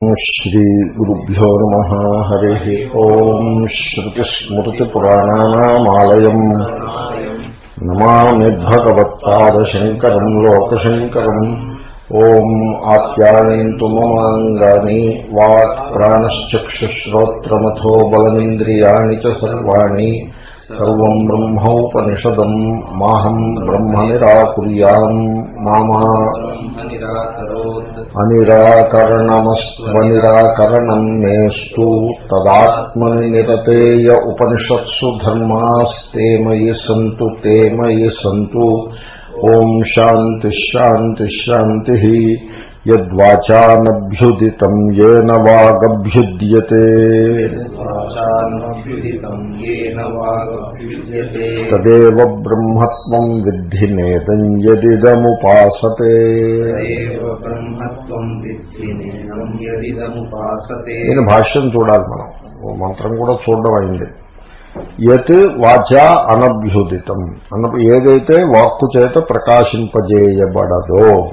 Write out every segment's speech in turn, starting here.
श्रीगुरुभ्यो नमः हरिः ओम् श्रुतिस्मृतिपुराणानामालयम् नमामि भगवत्पादशङ्करम् लोकशङ्करम् ॐ आप्यायन्तु ममाङ्गानि वाक्प्राणश्चक्षुश्रोत्रमथो बलमिन्द्रियाणि च सर्वाणि सर्वम् ब्रह्मोपनिषदम् माहम् ब्रह्म निराकुर्याम् मामा अनिराकरणमस्त्वनिराकरणम् मेऽस्तु। तदात्मनि निरतेय उपनिषत्सु धर्मास्ते मयि सन्तु ते मयि యద్వాచానభ్యుదితం ఏన వాగభ్యుద్యతే. తదేవ బ్రహ్మత్వం విద్ధి నేదం యదిదముపాసతే. నేను భాష్యం చూడాలి మనం. మంత్రం కూడా చూడడం అయింది. యత్ వాచ అనభ్యుదితం. అన్న ఏదైతే వాక్కు చేత ప్రకాశింపజేయబడదో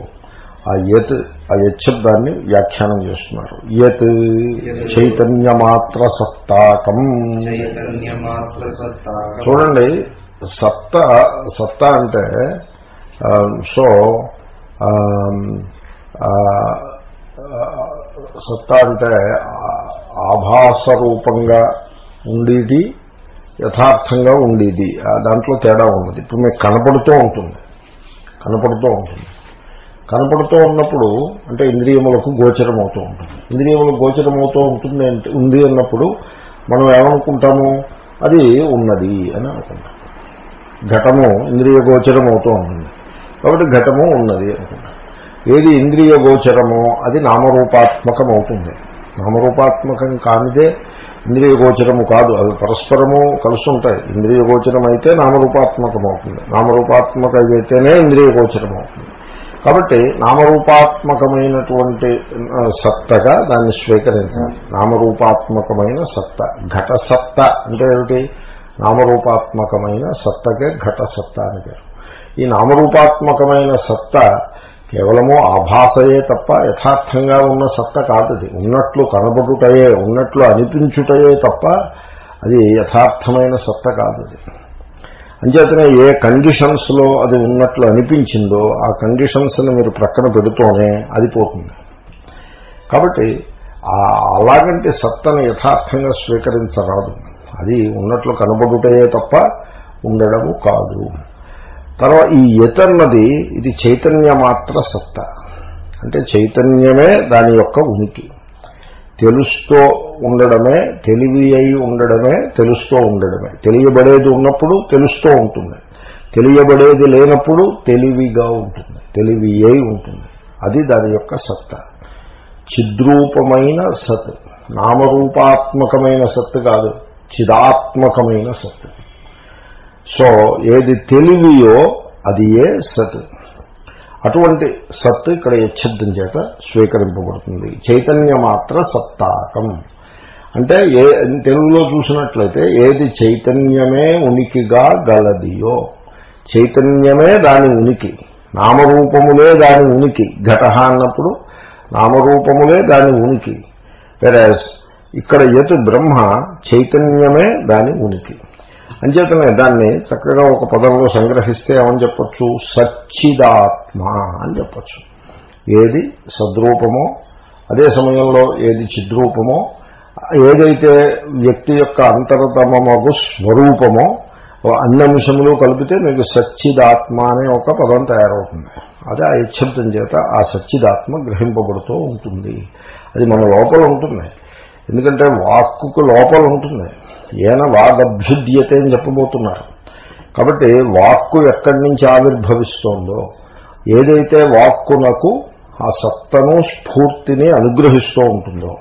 ఆ యత్ ఆ యశబ్దాన్ని వ్యాఖ్యానం చేస్తున్నారు. యత్ చైతన్యమాత్ర సత్తాకం చూడండి సత్త సత్త అంటే సో సత్తా అంటే ఆభాస రూపంగా ఉండేది యథార్థంగా ఉండేది. దాంట్లో తేడా ఉన్నది ఇప్పుడు మీకు కనపడుతూ ఉంటుంది. కనపడుతూ ఉంటుంది. కనపడుతూ ఉన్నప్పుడు అంటే ఇంద్రియములకు గోచరం అవుతూ ఉంటుంది. ఇంద్రియములకు గోచరం అవుతూ ఉంటుంది అంటే ఉంది అన్నప్పుడు మనం ఏమనుకుంటాము? అది ఉన్నది అని అనుకుంటాం. ఘటము ఇంద్రియ గోచరం అవుతూ ఉంటుంది. కాబట్టి ఘటము ఉన్నది అనుకుంటాం. ఏది ఇంద్రియ గోచరమో అది నామరూపాత్మకం అవుతుంది నామరూపాత్మకం కానిదే ఇంద్రియ గోచరము కాదు. అవి పరస్పరము కలిసి ఉంటాయి. ఇంద్రియ గోచరం అయితే నామరూపాత్మకం అవుతుంది నామరూపాత్మక అయితేనే ఇంద్రియ గోచరం అవుతుంది కాబట్టి నామరూపాత్మకమైనటువంటి సత్తగా దాన్ని స్వీకరించాలి. నామరూపాత్మకమైన సత్త ఘట సత్త అంటే ఏమిటి? నామరూపాత్మకమైన సత్తకే ఘట సత్త అని పేరు. ఈ నామరూపాత్మకమైన సత్త కేవలము ఆభాసయే తప్ప యథార్థంగా ఉన్న సత్త కాదది ఉన్నట్లు కనబడుటయే ఉన్నట్లు అనిపించుటయే తప్ప అది యథార్థమైన సత్త కాదది అంచేతనే ఏ కండిషన్స్లో అది ఉన్నట్లు అనిపించిందో ఆ కండిషన్స్ని మీరు ప్రక్కన పెడుతూనే అది పోతుంది. కాబట్టి అలాగంటే సత్తను యథార్థంగా స్వీకరించరాదు. అది ఉన్నట్లు కనబడుటయే తప్ప ఉండడము కాదు. తర్వాత ఈ యతన్నది ఇది చైతన్య మాత్ర సత్త. అంటే చైతన్యమే దాని యొక్క ఉనికి. తెలుస్తూ ఉండడమే తెలివి అయి ఉండడమే తెలుస్తూ ఉండడమే. తెలియబడేది ఉన్నప్పుడు తెలుస్తూ ఉంటుంది. తెలియబడేది లేనప్పుడు తెలివిగా ఉంటుంది. తెలివి అయి ఉంటుంది. అది దాని యొక్క సత్త చిద్రూపమైన సత్. నామరూపాత్మకమైన సత్ కాదు. చిదాత్మకమైన సత్. సో ఏది తెలివియో అది ఏ సత్. అటువంటి సత్ ఇక్కడ యచ్ఛబ్దం చేత స్వీకరింపబడుతుంది. చైతన్య మాత్ర సత్తాకం. అంటే ఏ తెలుగులో చూసినట్లయితే ఏది చైతన్యమే ఉనికిగా గలదియో. చైతన్యమే దాని ఉనికి. నామరూపములే దాని ఉనికి. ఘట అన్నప్పుడు నామరూపములే దాని ఉనికి. వెరాజ్ ఇక్కడ యత్ బ్రహ్మ చైతన్యమే దాని ఉనికి. అంచేతనే దాన్ని చక్కగా ఒక పదంలో సంగ్రహిస్తే ఏమని చెప్పచ్చు? సచ్చిదాత్మ అని చెప్పచ్చు. ఏది సద్రూపమో అదే సమయంలో ఏది చిద్రూపమో ఏదైతే వ్యక్తి యొక్క అంతరతమగు స్వరూపమో అన్ని అంశములు కలిపితే మీకు సచ్చిదాత్మ అనే ఒక పదం తయారవుతుంది. అదే ఆ యశబ్దం చేత ఆ సచ్చిదాత్మ గ్రహింపబడుతూ ఉంటుంది. అది మన లోపల ఉంటుంది. ఎందుకంటే వాక్కుకు లోపల ఉంటుంది. ఏన వాగభ్యుద్యతే అని చెప్పబోతున్నారు. కాబట్టి వాక్కు ఎక్కడి నుంచి ఆవిర్భవిస్తోందో ఏదైతే వాక్కునకు ఆ సత్తను స్ఫూర్తిని అనుగ్రహిస్తూ ఉంటుందో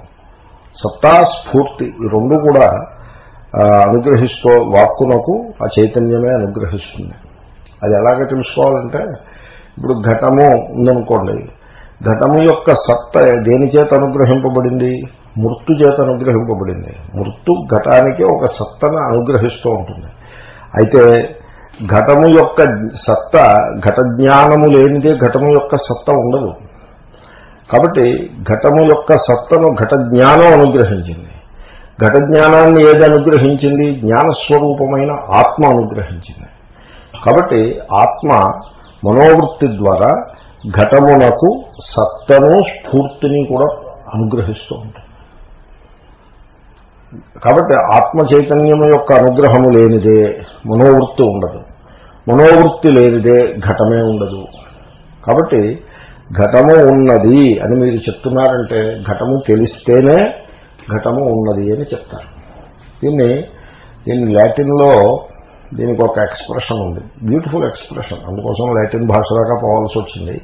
సత్తా స్ఫూర్తి ఈ రెండు కూడా అనుగ్రహిస్తూ వాక్కునకు ఆ చైతన్యమే అనుగ్రహిస్తుంది. అది ఎలాగ తెలుసుకోవాలంటే ఇప్పుడు ఘటము ఉందనుకోండి. ఘటము యొక్క సత్త దేని చేత అనుగ్రహింపబడింది? మృత్తు చేత అనుగ్రహింపబడింది. మృత్తు ఘటానికి ఒక సత్తను అనుగ్రహిస్తూ ఉంటుంది. అయితే ఘటము యొక్క సత్త ఘట జ్ఞానము లేనిదే ఘటము యొక్క సత్త ఉండదు. కాబట్టి ఘటము యొక్క సత్తను ఘట జ్ఞానం అనుగ్రహించింది. ఘట జ్ఞానాన్ని ఏది అనుగ్రహించింది? జ్ఞానస్వరూపమైన ఆత్మ అనుగ్రహించింది. కాబట్టి ఆత్మ మనోవృత్తి ద్వారా ఘటమునకు సత్తను స్ఫూర్తిని కూడా అనుగ్రహిస్తూ ఉంటుంది. కాబట్టి ఆత్మ చైతన్యం యొక్క అనుగ్రహము లేనిదే మనోవృత్తి ఉండదు. మనోవృత్తి లేనిదే ఘటమే ఉండదు. కాబట్టి ఘటము ఉన్నది అని మీరు చెప్తున్నారంటే ఘటము తెలిస్తేనే ఘటము ఉన్నది అని చెప్తారు. దీన్ని దీన్ని లాటిన్లో దీనికి ఒక ఎక్స్ప్రెషన్ ఉంది. Beautiful expression. అందుకోసం లాటిన్ భాష దాకా పోవాల్సి వచ్చింది.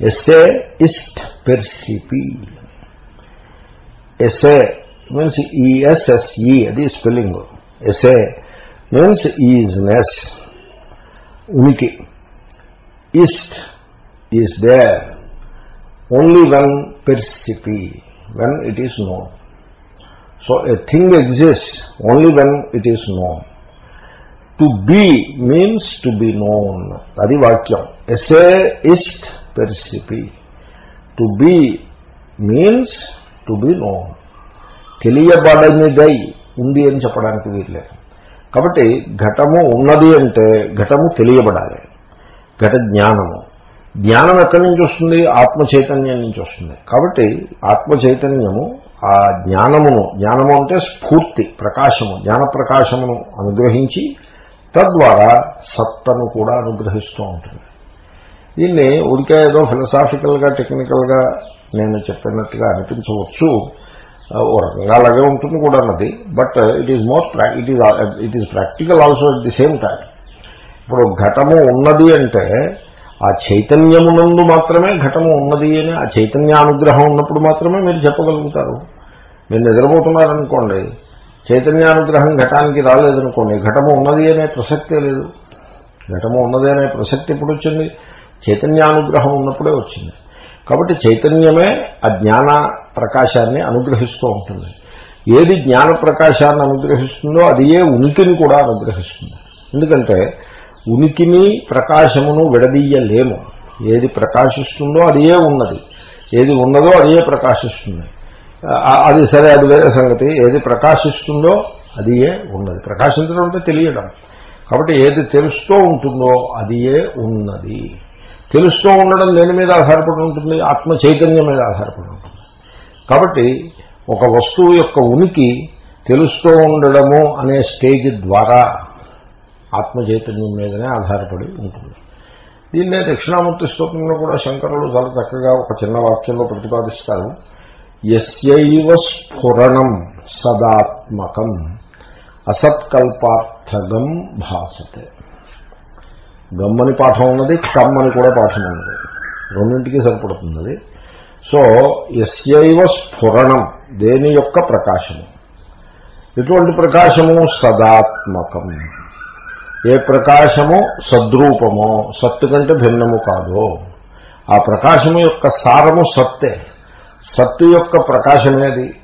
ఎస్ఏ ఇస్ట్ పెర్సిపి. ఎస్ఏ means E S S E అది స్పెల్లింగ్ ఎస్ఏ మీన్స్ ఈజ్నెస్ ఉనికి est is there only when percipi when it is known so a thing exist only when it is known to be means to be known అది వాక్యం esse est percipi to be means to be known తెలియబడనిదై ఉంది అని చెప్పడానికి వీర్లేదు కాబట్టి ఘటము ఉన్నది అంటే ఘటము తెలియబడాలి. ఘట జ్ఞానము. జ్ఞానం ఎక్కడి నుంచి వస్తుంది? ఆత్మ చైతన్యం నుంచి వస్తుంది. కాబట్టి ఆత్మ చైతన్యము ఆ జ్ఞానమును జ్ఞానము అంటే స్ఫూర్తి ప్రకాశము జ్ఞాన ప్రకాశమును అనుగ్రహించి తద్వారా సత్తను కూడా అనుగ్రహిస్తూ ఉంటుంది. దీన్ని ఉడికే ఏదో ఫిలసాఫికల్గా టెక్నికల్గా నేను చెప్పినట్టుగా అనిపించవచ్చు. ఓ రకంగా అలాగే ఉంటుంది కూడా అన్నది but it is more it is it is practical also at the same time ఇప్పుడు ఘటము ఉన్నది అంటే ఆ చైతన్యమునందు మాత్రమే ఘటము ఉన్నది అని ఆ చైతన్యానుగ్రహం ఉన్నప్పుడు మాత్రమే మీరు చెప్పగలుగుతారు. మీరు నిద్రపోతున్నారనుకోండి చైతన్యానుగ్రహం ఘటానికి రాలేదనుకోండి ఘటము ఉన్నది అనే ప్రసక్తే లేదు. ఘటము ఉన్నది అనే ప్రసక్తి ఎప్పుడు వచ్చింది? చైతన్యానుగ్రహం ఉన్నప్పుడే వచ్చింది. కాబట్టి చైతన్యమే ఆ జ్ఞాన ప్రకాశాన్ని అనుగ్రహిస్తూ ఉంటుంది. ఏది జ్ఞాన ప్రకాశాన్ని అనుగ్రహిస్తుందో అది ఏ ఉనికిని కూడా అనుగ్రహిస్తుంది. ఎందుకంటే ఉనికిని ప్రకాశమును విడదీయలేము. ఏది ప్రకాశిస్తుందో అది ఏ ఉన్నది. ఏది ఉన్నదో అది ఏ ప్రకాశిస్తుంది అది సరే అది వేరే సంగతి. ఏది ప్రకాశిస్తుందో అది ఏ ఉన్నది. ప్రకాశించడం అంటే తెలియడం. కాబట్టి ఏది తెలుస్తూ ఉంటుందో అది ఏ ఉన్నది. తెలుస్తూ ఉండడం దేని మీద ఆధారపడి ఉంటుంది? ఆత్మ చైతన్యం మీద ఆధారపడి ఉంటుంది. కాబట్టి ఒక వస్తువు యొక్క ఉనికి తెలుస్తూ ఉండడము అనే స్టేజ్ ద్వారా ఆత్మచైతన్యం మీదనే ఆధారపడి ఉంటుంది. దీన్నే దక్షిణామూర్తి స్తోత్రంలో కూడా శంకరులు చాలా చక్కగా ఒక చిన్న వాక్యంలో ప్రతిపాదిస్తారు. ఎస్యవ స్ఫురణం సదాత్మకం అసత్కల్పార్థగం భాసతే. గమ్మని పాఠం ఉన్నది కమ్మని కూడా పాఠం ఉన్నది. రెండింటికి సరిపడుతుంది సో ఎస్యైవ స్ఫురణం దేని యొక్క ప్రకాశము? ఎటువంటి ప్రకాశము? సదాత్మకం. ఏ ప్రకాశము? సద్రూపమో. సత్తు కంటే భిన్నము కాదో. ఆ ప్రకాశము యొక్క సారము సత్తే. సత్తు యొక్క ప్రకాశమేది?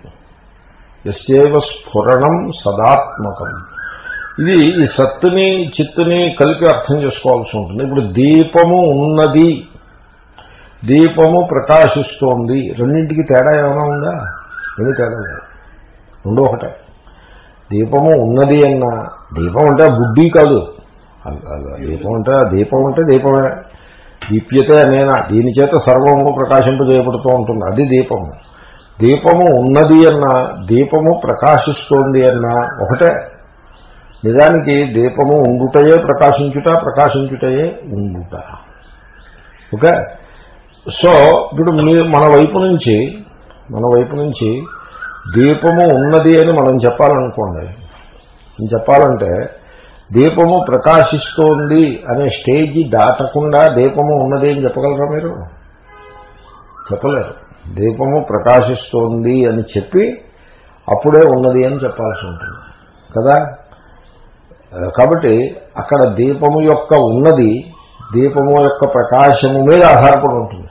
ఎస్యైవ స్ఫురణం సదాత్మకం. ఇది ఈ సత్తుని చిత్తుని కలిపి అర్థం చేసుకోవాల్సి ఉంటుంది. ఇప్పుడు దీపము ఉన్నది. దీపము ప్రకాశిస్తోంది. రెండింటికి తేడా ఏమైనా ఉందా? రెండు తేడా లేదు. రెండో ఒకటే. దీపము ఉన్నది అన్న దీపం అంటే బుద్ధి కాదు. దీపం అంటే దీపం అంటే దీపమే. దీప్యతే అనేనా? దీని చేత సర్వము ప్రకాశింపజేయబడుతూ ఉంటుంది. అది దీపము. దీపము ఉన్నది అన్నా దీపము ప్రకాశిస్తోంది అన్నా ఒకటే. నిజానికి దీపము ఉండుటయే ప్రకాశించుట ప్రకాశించుటయే ఉండుట. ఓకే? సో ఇప్పుడు మన వైపు నుంచి మన వైపు నుంచి దీపము ఉన్నది అని మనం చెప్పాలనుకోండి. చెప్పాలంటే దీపము ప్రకాశిస్తోంది అనే స్టేజి దాటకుండా దీపము ఉన్నది అని చెప్పగలరా మీరు? చెప్పలేరు. దీపము ప్రకాశిస్తోంది అని చెప్పి అప్పుడే ఉన్నది అని చెప్పాల్సి ఉంటుంది. కదా? కాబట్టి అక్కడ దీపము యొక్క ఉన్నది దీపము యొక్క ప్రకాశము మీద ఆధారపడి ఉంటుంది.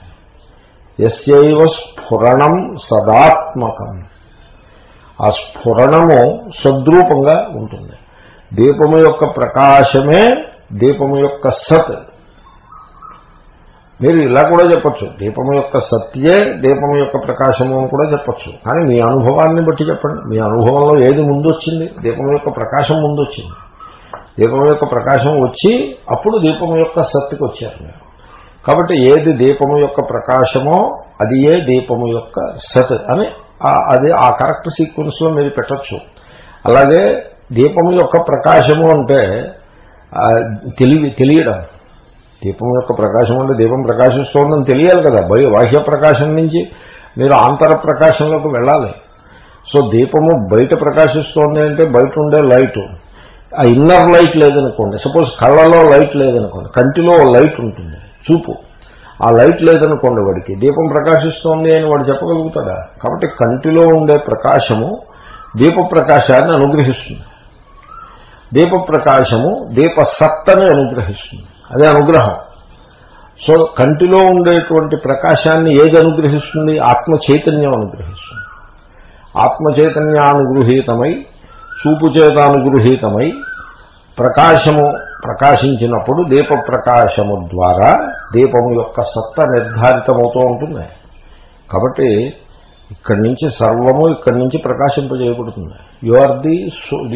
ఎస్యవ స్ఫురణం సదాత్మకం. ఆ స్ఫురణము సద్రూపంగా ఉంటుంది. దీపము యొక్క ప్రకాశమే దీపము యొక్క సత్. మీరు ఇలా కూడా చెప్పచ్చు. దీపం యొక్క సత్యే దీపం యొక్క ప్రకాశము అని కూడా చెప్పచ్చు. కానీ మీ అనుభవాన్ని బట్టి చెప్పండి. మీ అనుభవంలో ఏది ముందు వచ్చింది దీపం యొక్క ప్రకాశం ముందు వచ్చింది దీపం యొక్క ప్రకాశం వచ్చి అప్పుడు దీపం యొక్క సత్తుకు వచ్చారు మీరు. కాబట్టి ఏది దీపము యొక్క ప్రకాశమో అది ఏ దీపము యొక్క సత్ అని అది ఆ కరెక్ట్ సీక్వెన్స్లో మీరు పెట్టచ్చు. అలాగే దీపము యొక్క ప్రకాశము అంటే తెలివి తెలియడం. దీపం యొక్క ప్రకాశం అంటే దీపం ప్రకాశిస్తోందని తెలియాలి కదా. బయ బాహ్య ప్రకాశం నుంచి మీరు ఆంతర ప్రకాశంలోకి వెళ్ళాలి. సో దీపము బయట ప్రకాశిస్తోంది అంటే బయట ఉండే లైటు. ఆ ఇన్నర్ లైట్ లేదనుకోండి సపోజ్ కళ్ళలో లైట్ లేదనుకోండి కంటిలో లైట్ ఉంటుంది. చూపు. ఆ లైట్ లేదనుకోండి వాడికి. దీపం ప్రకాశిస్తోంది అని వాడు చెప్పగలుగుతాడా? కాబట్టి కంటిలో ఉండే ప్రకాశము దీప ప్రకాశాన్ని అనుగ్రహిస్తుంది. దీప ప్రకాశము దీప సత్తని అనుగ్రహిస్తుంది. అదే అనుగ్రహం. సో కంటిలో ఉండేటువంటి ప్రకాశాన్ని ఏది అనుగ్రహిస్తుంది? ఆత్మ చైతన్యం అనుగ్రహిస్తుంది. ఆత్మ చైతన్యానుగృహీతమై చూపు చేత అనుగృహీతమై ప్రకాశము ప్రకాశించినప్పుడు దీప ప్రకాశము ద్వారా దీపము యొక్క సత్త నిర్ధారితమవుతూ ఉంటుంది. కాబట్టి ఇక్కడి నుంచి సర్వము ఇక్కడి నుంచి ప్రకాశింపజేయబడుతుంది. You are the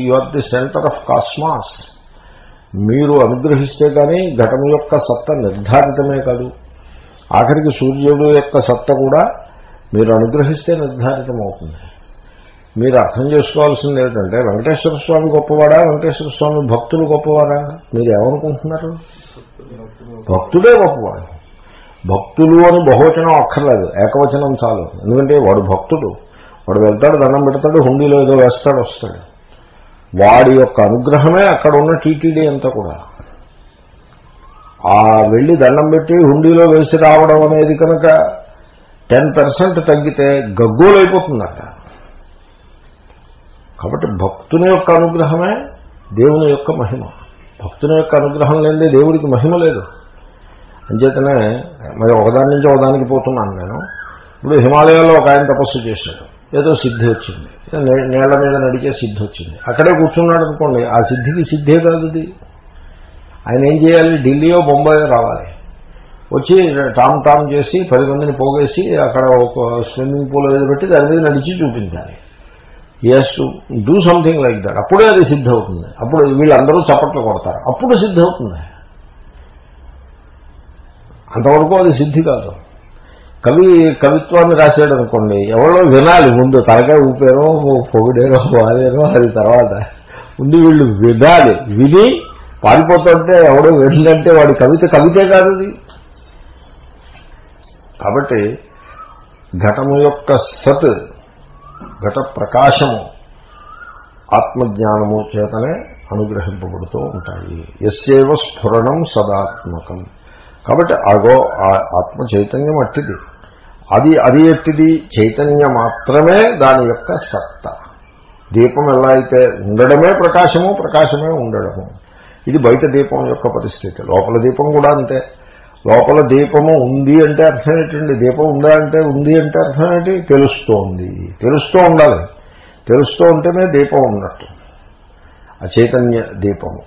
you are the centre of cosmos మీరు అనుగ్రహిస్తే కానీ ఘటన యొక్క సత్త నిర్ధారితమే కాదు. ఆఖరికి సూర్యుడు యొక్క సత్త కూడా మీరు అనుగ్రహిస్తే నిర్ధారితమవుతుంది. మీరు అర్థం చేసుకోవాల్సింది ఏంటంటే వెంకటేశ్వర స్వామి గొప్పవాడా? వెంకటేశ్వర స్వామి భక్తులు గొప్పవాడా మీరు ఏమనుకుంటున్నారు భక్తుడే గొప్పవాడు. భక్తులు అని బహువచనం అక్కర్లేదు. ఏకవచనం చాలు. ఎందుకంటే వాడు భక్తుడు. వాడు వెళ్తాడు దండం పెడతాడు హుండీలో ఏదో వేస్తాడు వస్తాడు. వాడి యొక్క అనుగ్రహమే అక్కడ ఉన్న టీటీడీ అంతా కూడా. ఆ వెళ్ళి దండం పెట్టి హుండీలో వేసి రావడం అనేది కనుక టెన్ పర్సెంట్ తగ్గితే గగ్గోలైపోతుందట. కాబట్టి భక్తుని యొక్క అనుగ్రహమే దేవుని యొక్క మహిమ. భక్తుని యొక్క అనుగ్రహం లేనిదే దేవుడికి మహిమ లేదు. అంచేతనే మరి ఒకదాని నుంచి ఒకదానికి పోతున్నాను నేను. ఇప్పుడు హిమాలయాల్లో ఒక ఆయన తపస్సు చేశాడు. ఏదో సిద్ధి వచ్చింది. నేల మీద నడిచే సిద్ధి వచ్చింది. అక్కడే కూర్చున్నాడు అనుకోండి ఆ సిద్ధికి సిద్ధే కాదు ఇది. ఆయన ఏం చేయాలి? ఢిల్లీయో బొంబాయో రావాలి. వచ్చి టామ్ టామ్ చేసి పది మందిని పోగేసి అక్కడ ఒక స్విమ్మింగ్ పూల్ ఏదో పెట్టి దాని మీద నడిచి చూపించాలి. Yes do something like that అప్పుడే అది సిద్ధవుతుంది. అప్పుడు వీళ్ళందరూ చప్పట్లు కొడతారు. అప్పుడు సిద్ధ అవుతుంది అంతవరకు అది సిద్ధి కాదు. కవి కవిత్వాన్ని రాశాడు అనుకోండి ఎవరో వినాలి ముందు. తలకాయ ఊపారో పొగిడేరో వాడేరో అది తర్వాత. ముందు వీళ్ళు వినాలి. విని పారిపోతుంటే ఎవడో వెళ్ళిందంటే వాడి కవిత కవితే కాదు అది. కాబట్టి ఘటము యొక్క సత్ ఘట ప్రకాశము ఆత్మజ్ఞానము చేతనే అనుగ్రహింపబడుతూ ఉంటాయి. ఎస్సేవ స్ఫురణం సదాత్మకం. కాబట్టి అగో ఆత్మ చైతన్యం అట్టిది. అది అది ఎట్టిది? చైతన్యం మాత్రమే దాని యొక్క సత్త. దీపం ఎలా అయితే ఉండడమే ప్రకాశము ప్రకాశమే ఉండడము. ఇది బయట దీపం యొక్క పరిస్థితి. లోపల దీపం కూడా అంతే. లోపల దీపము ఉంది అంటే అర్థం ఏంటండి? దీపం ఉందా అంటే ఉంది అంటే అర్థం ఏంటి? తెలుస్తోంది. తెలుస్తూ ఉండాలి. తెలుస్తూ ఉంటేనే దీపం ఉన్నట్టు. ఆ చైతన్య దీపము.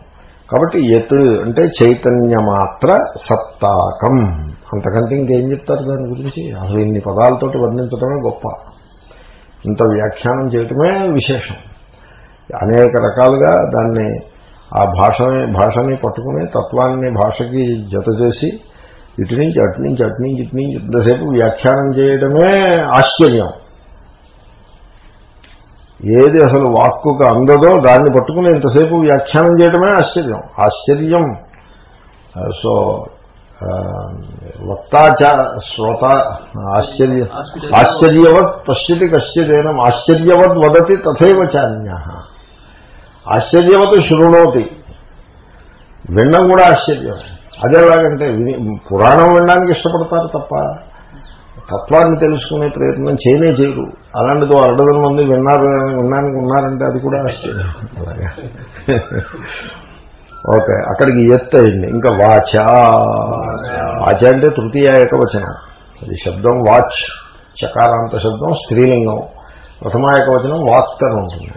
కాబట్టి ఎత్ అంటే చైతన్యమాత్ర సత్తాకం. అంతకంటే ఇంకేం చెప్తారు దాని గురించి? అసలు ఇన్ని పదాలతోటి వర్ణించడమే గొప్ప. ఇంత వ్యాఖ్యానం చేయటమే విశేషం. అనేక రకాలుగా దాన్ని ఆ భాషని భాషని పట్టుకుని తత్వాన్ని భాషకి జత చేసి ఇటు నుంచి అటు నుంచి అటు నుంచి ఇటు నుంచి ఇంతసేపు వ్యాఖ్యానం చేయడమే ఆశ్చర్యం. ఏది అసలు వాక్కుకు అందదో దాన్ని పట్టుకుని ఇంతసేపు వ్యాఖ్యానం చేయడమే ఆశ్చర్యం. ఆశ్చర్యం. సో వక్తాచ శ్రోత ఆశ్చర్య ఆశ్చర్యవత్ పశ్యతి కశ్చిదేనం ఆశ్చర్యవత్ వదతి తథైవ చాన్య. ఆశ్చర్యవత్ శృణోతి. వినడం కూడా ఆశ్చర్యం. అదేలాగంటే పురాణం వినడానికి ఇష్టపడతారు తప్ప తత్వాన్ని తెలుసుకునే ప్రయత్నం చేయనే చేయరు. అలాంటిదో అరడదల మంది విన్నారు విన్నానికి ఉన్నారంటే అది కూడా ఆశ్చర్యం అలాగే. ఓకే అక్కడికి ఎత్తు అయింది. ఇంకా వాచ. వాచ అంటే తృతీయ ఏకవచనం. అది శబ్దం వాచ్ చకారాంత శబ్దం స్త్రీలింగం. ప్రథమ ఏకవచనం వాక్ అని ఉంటుంది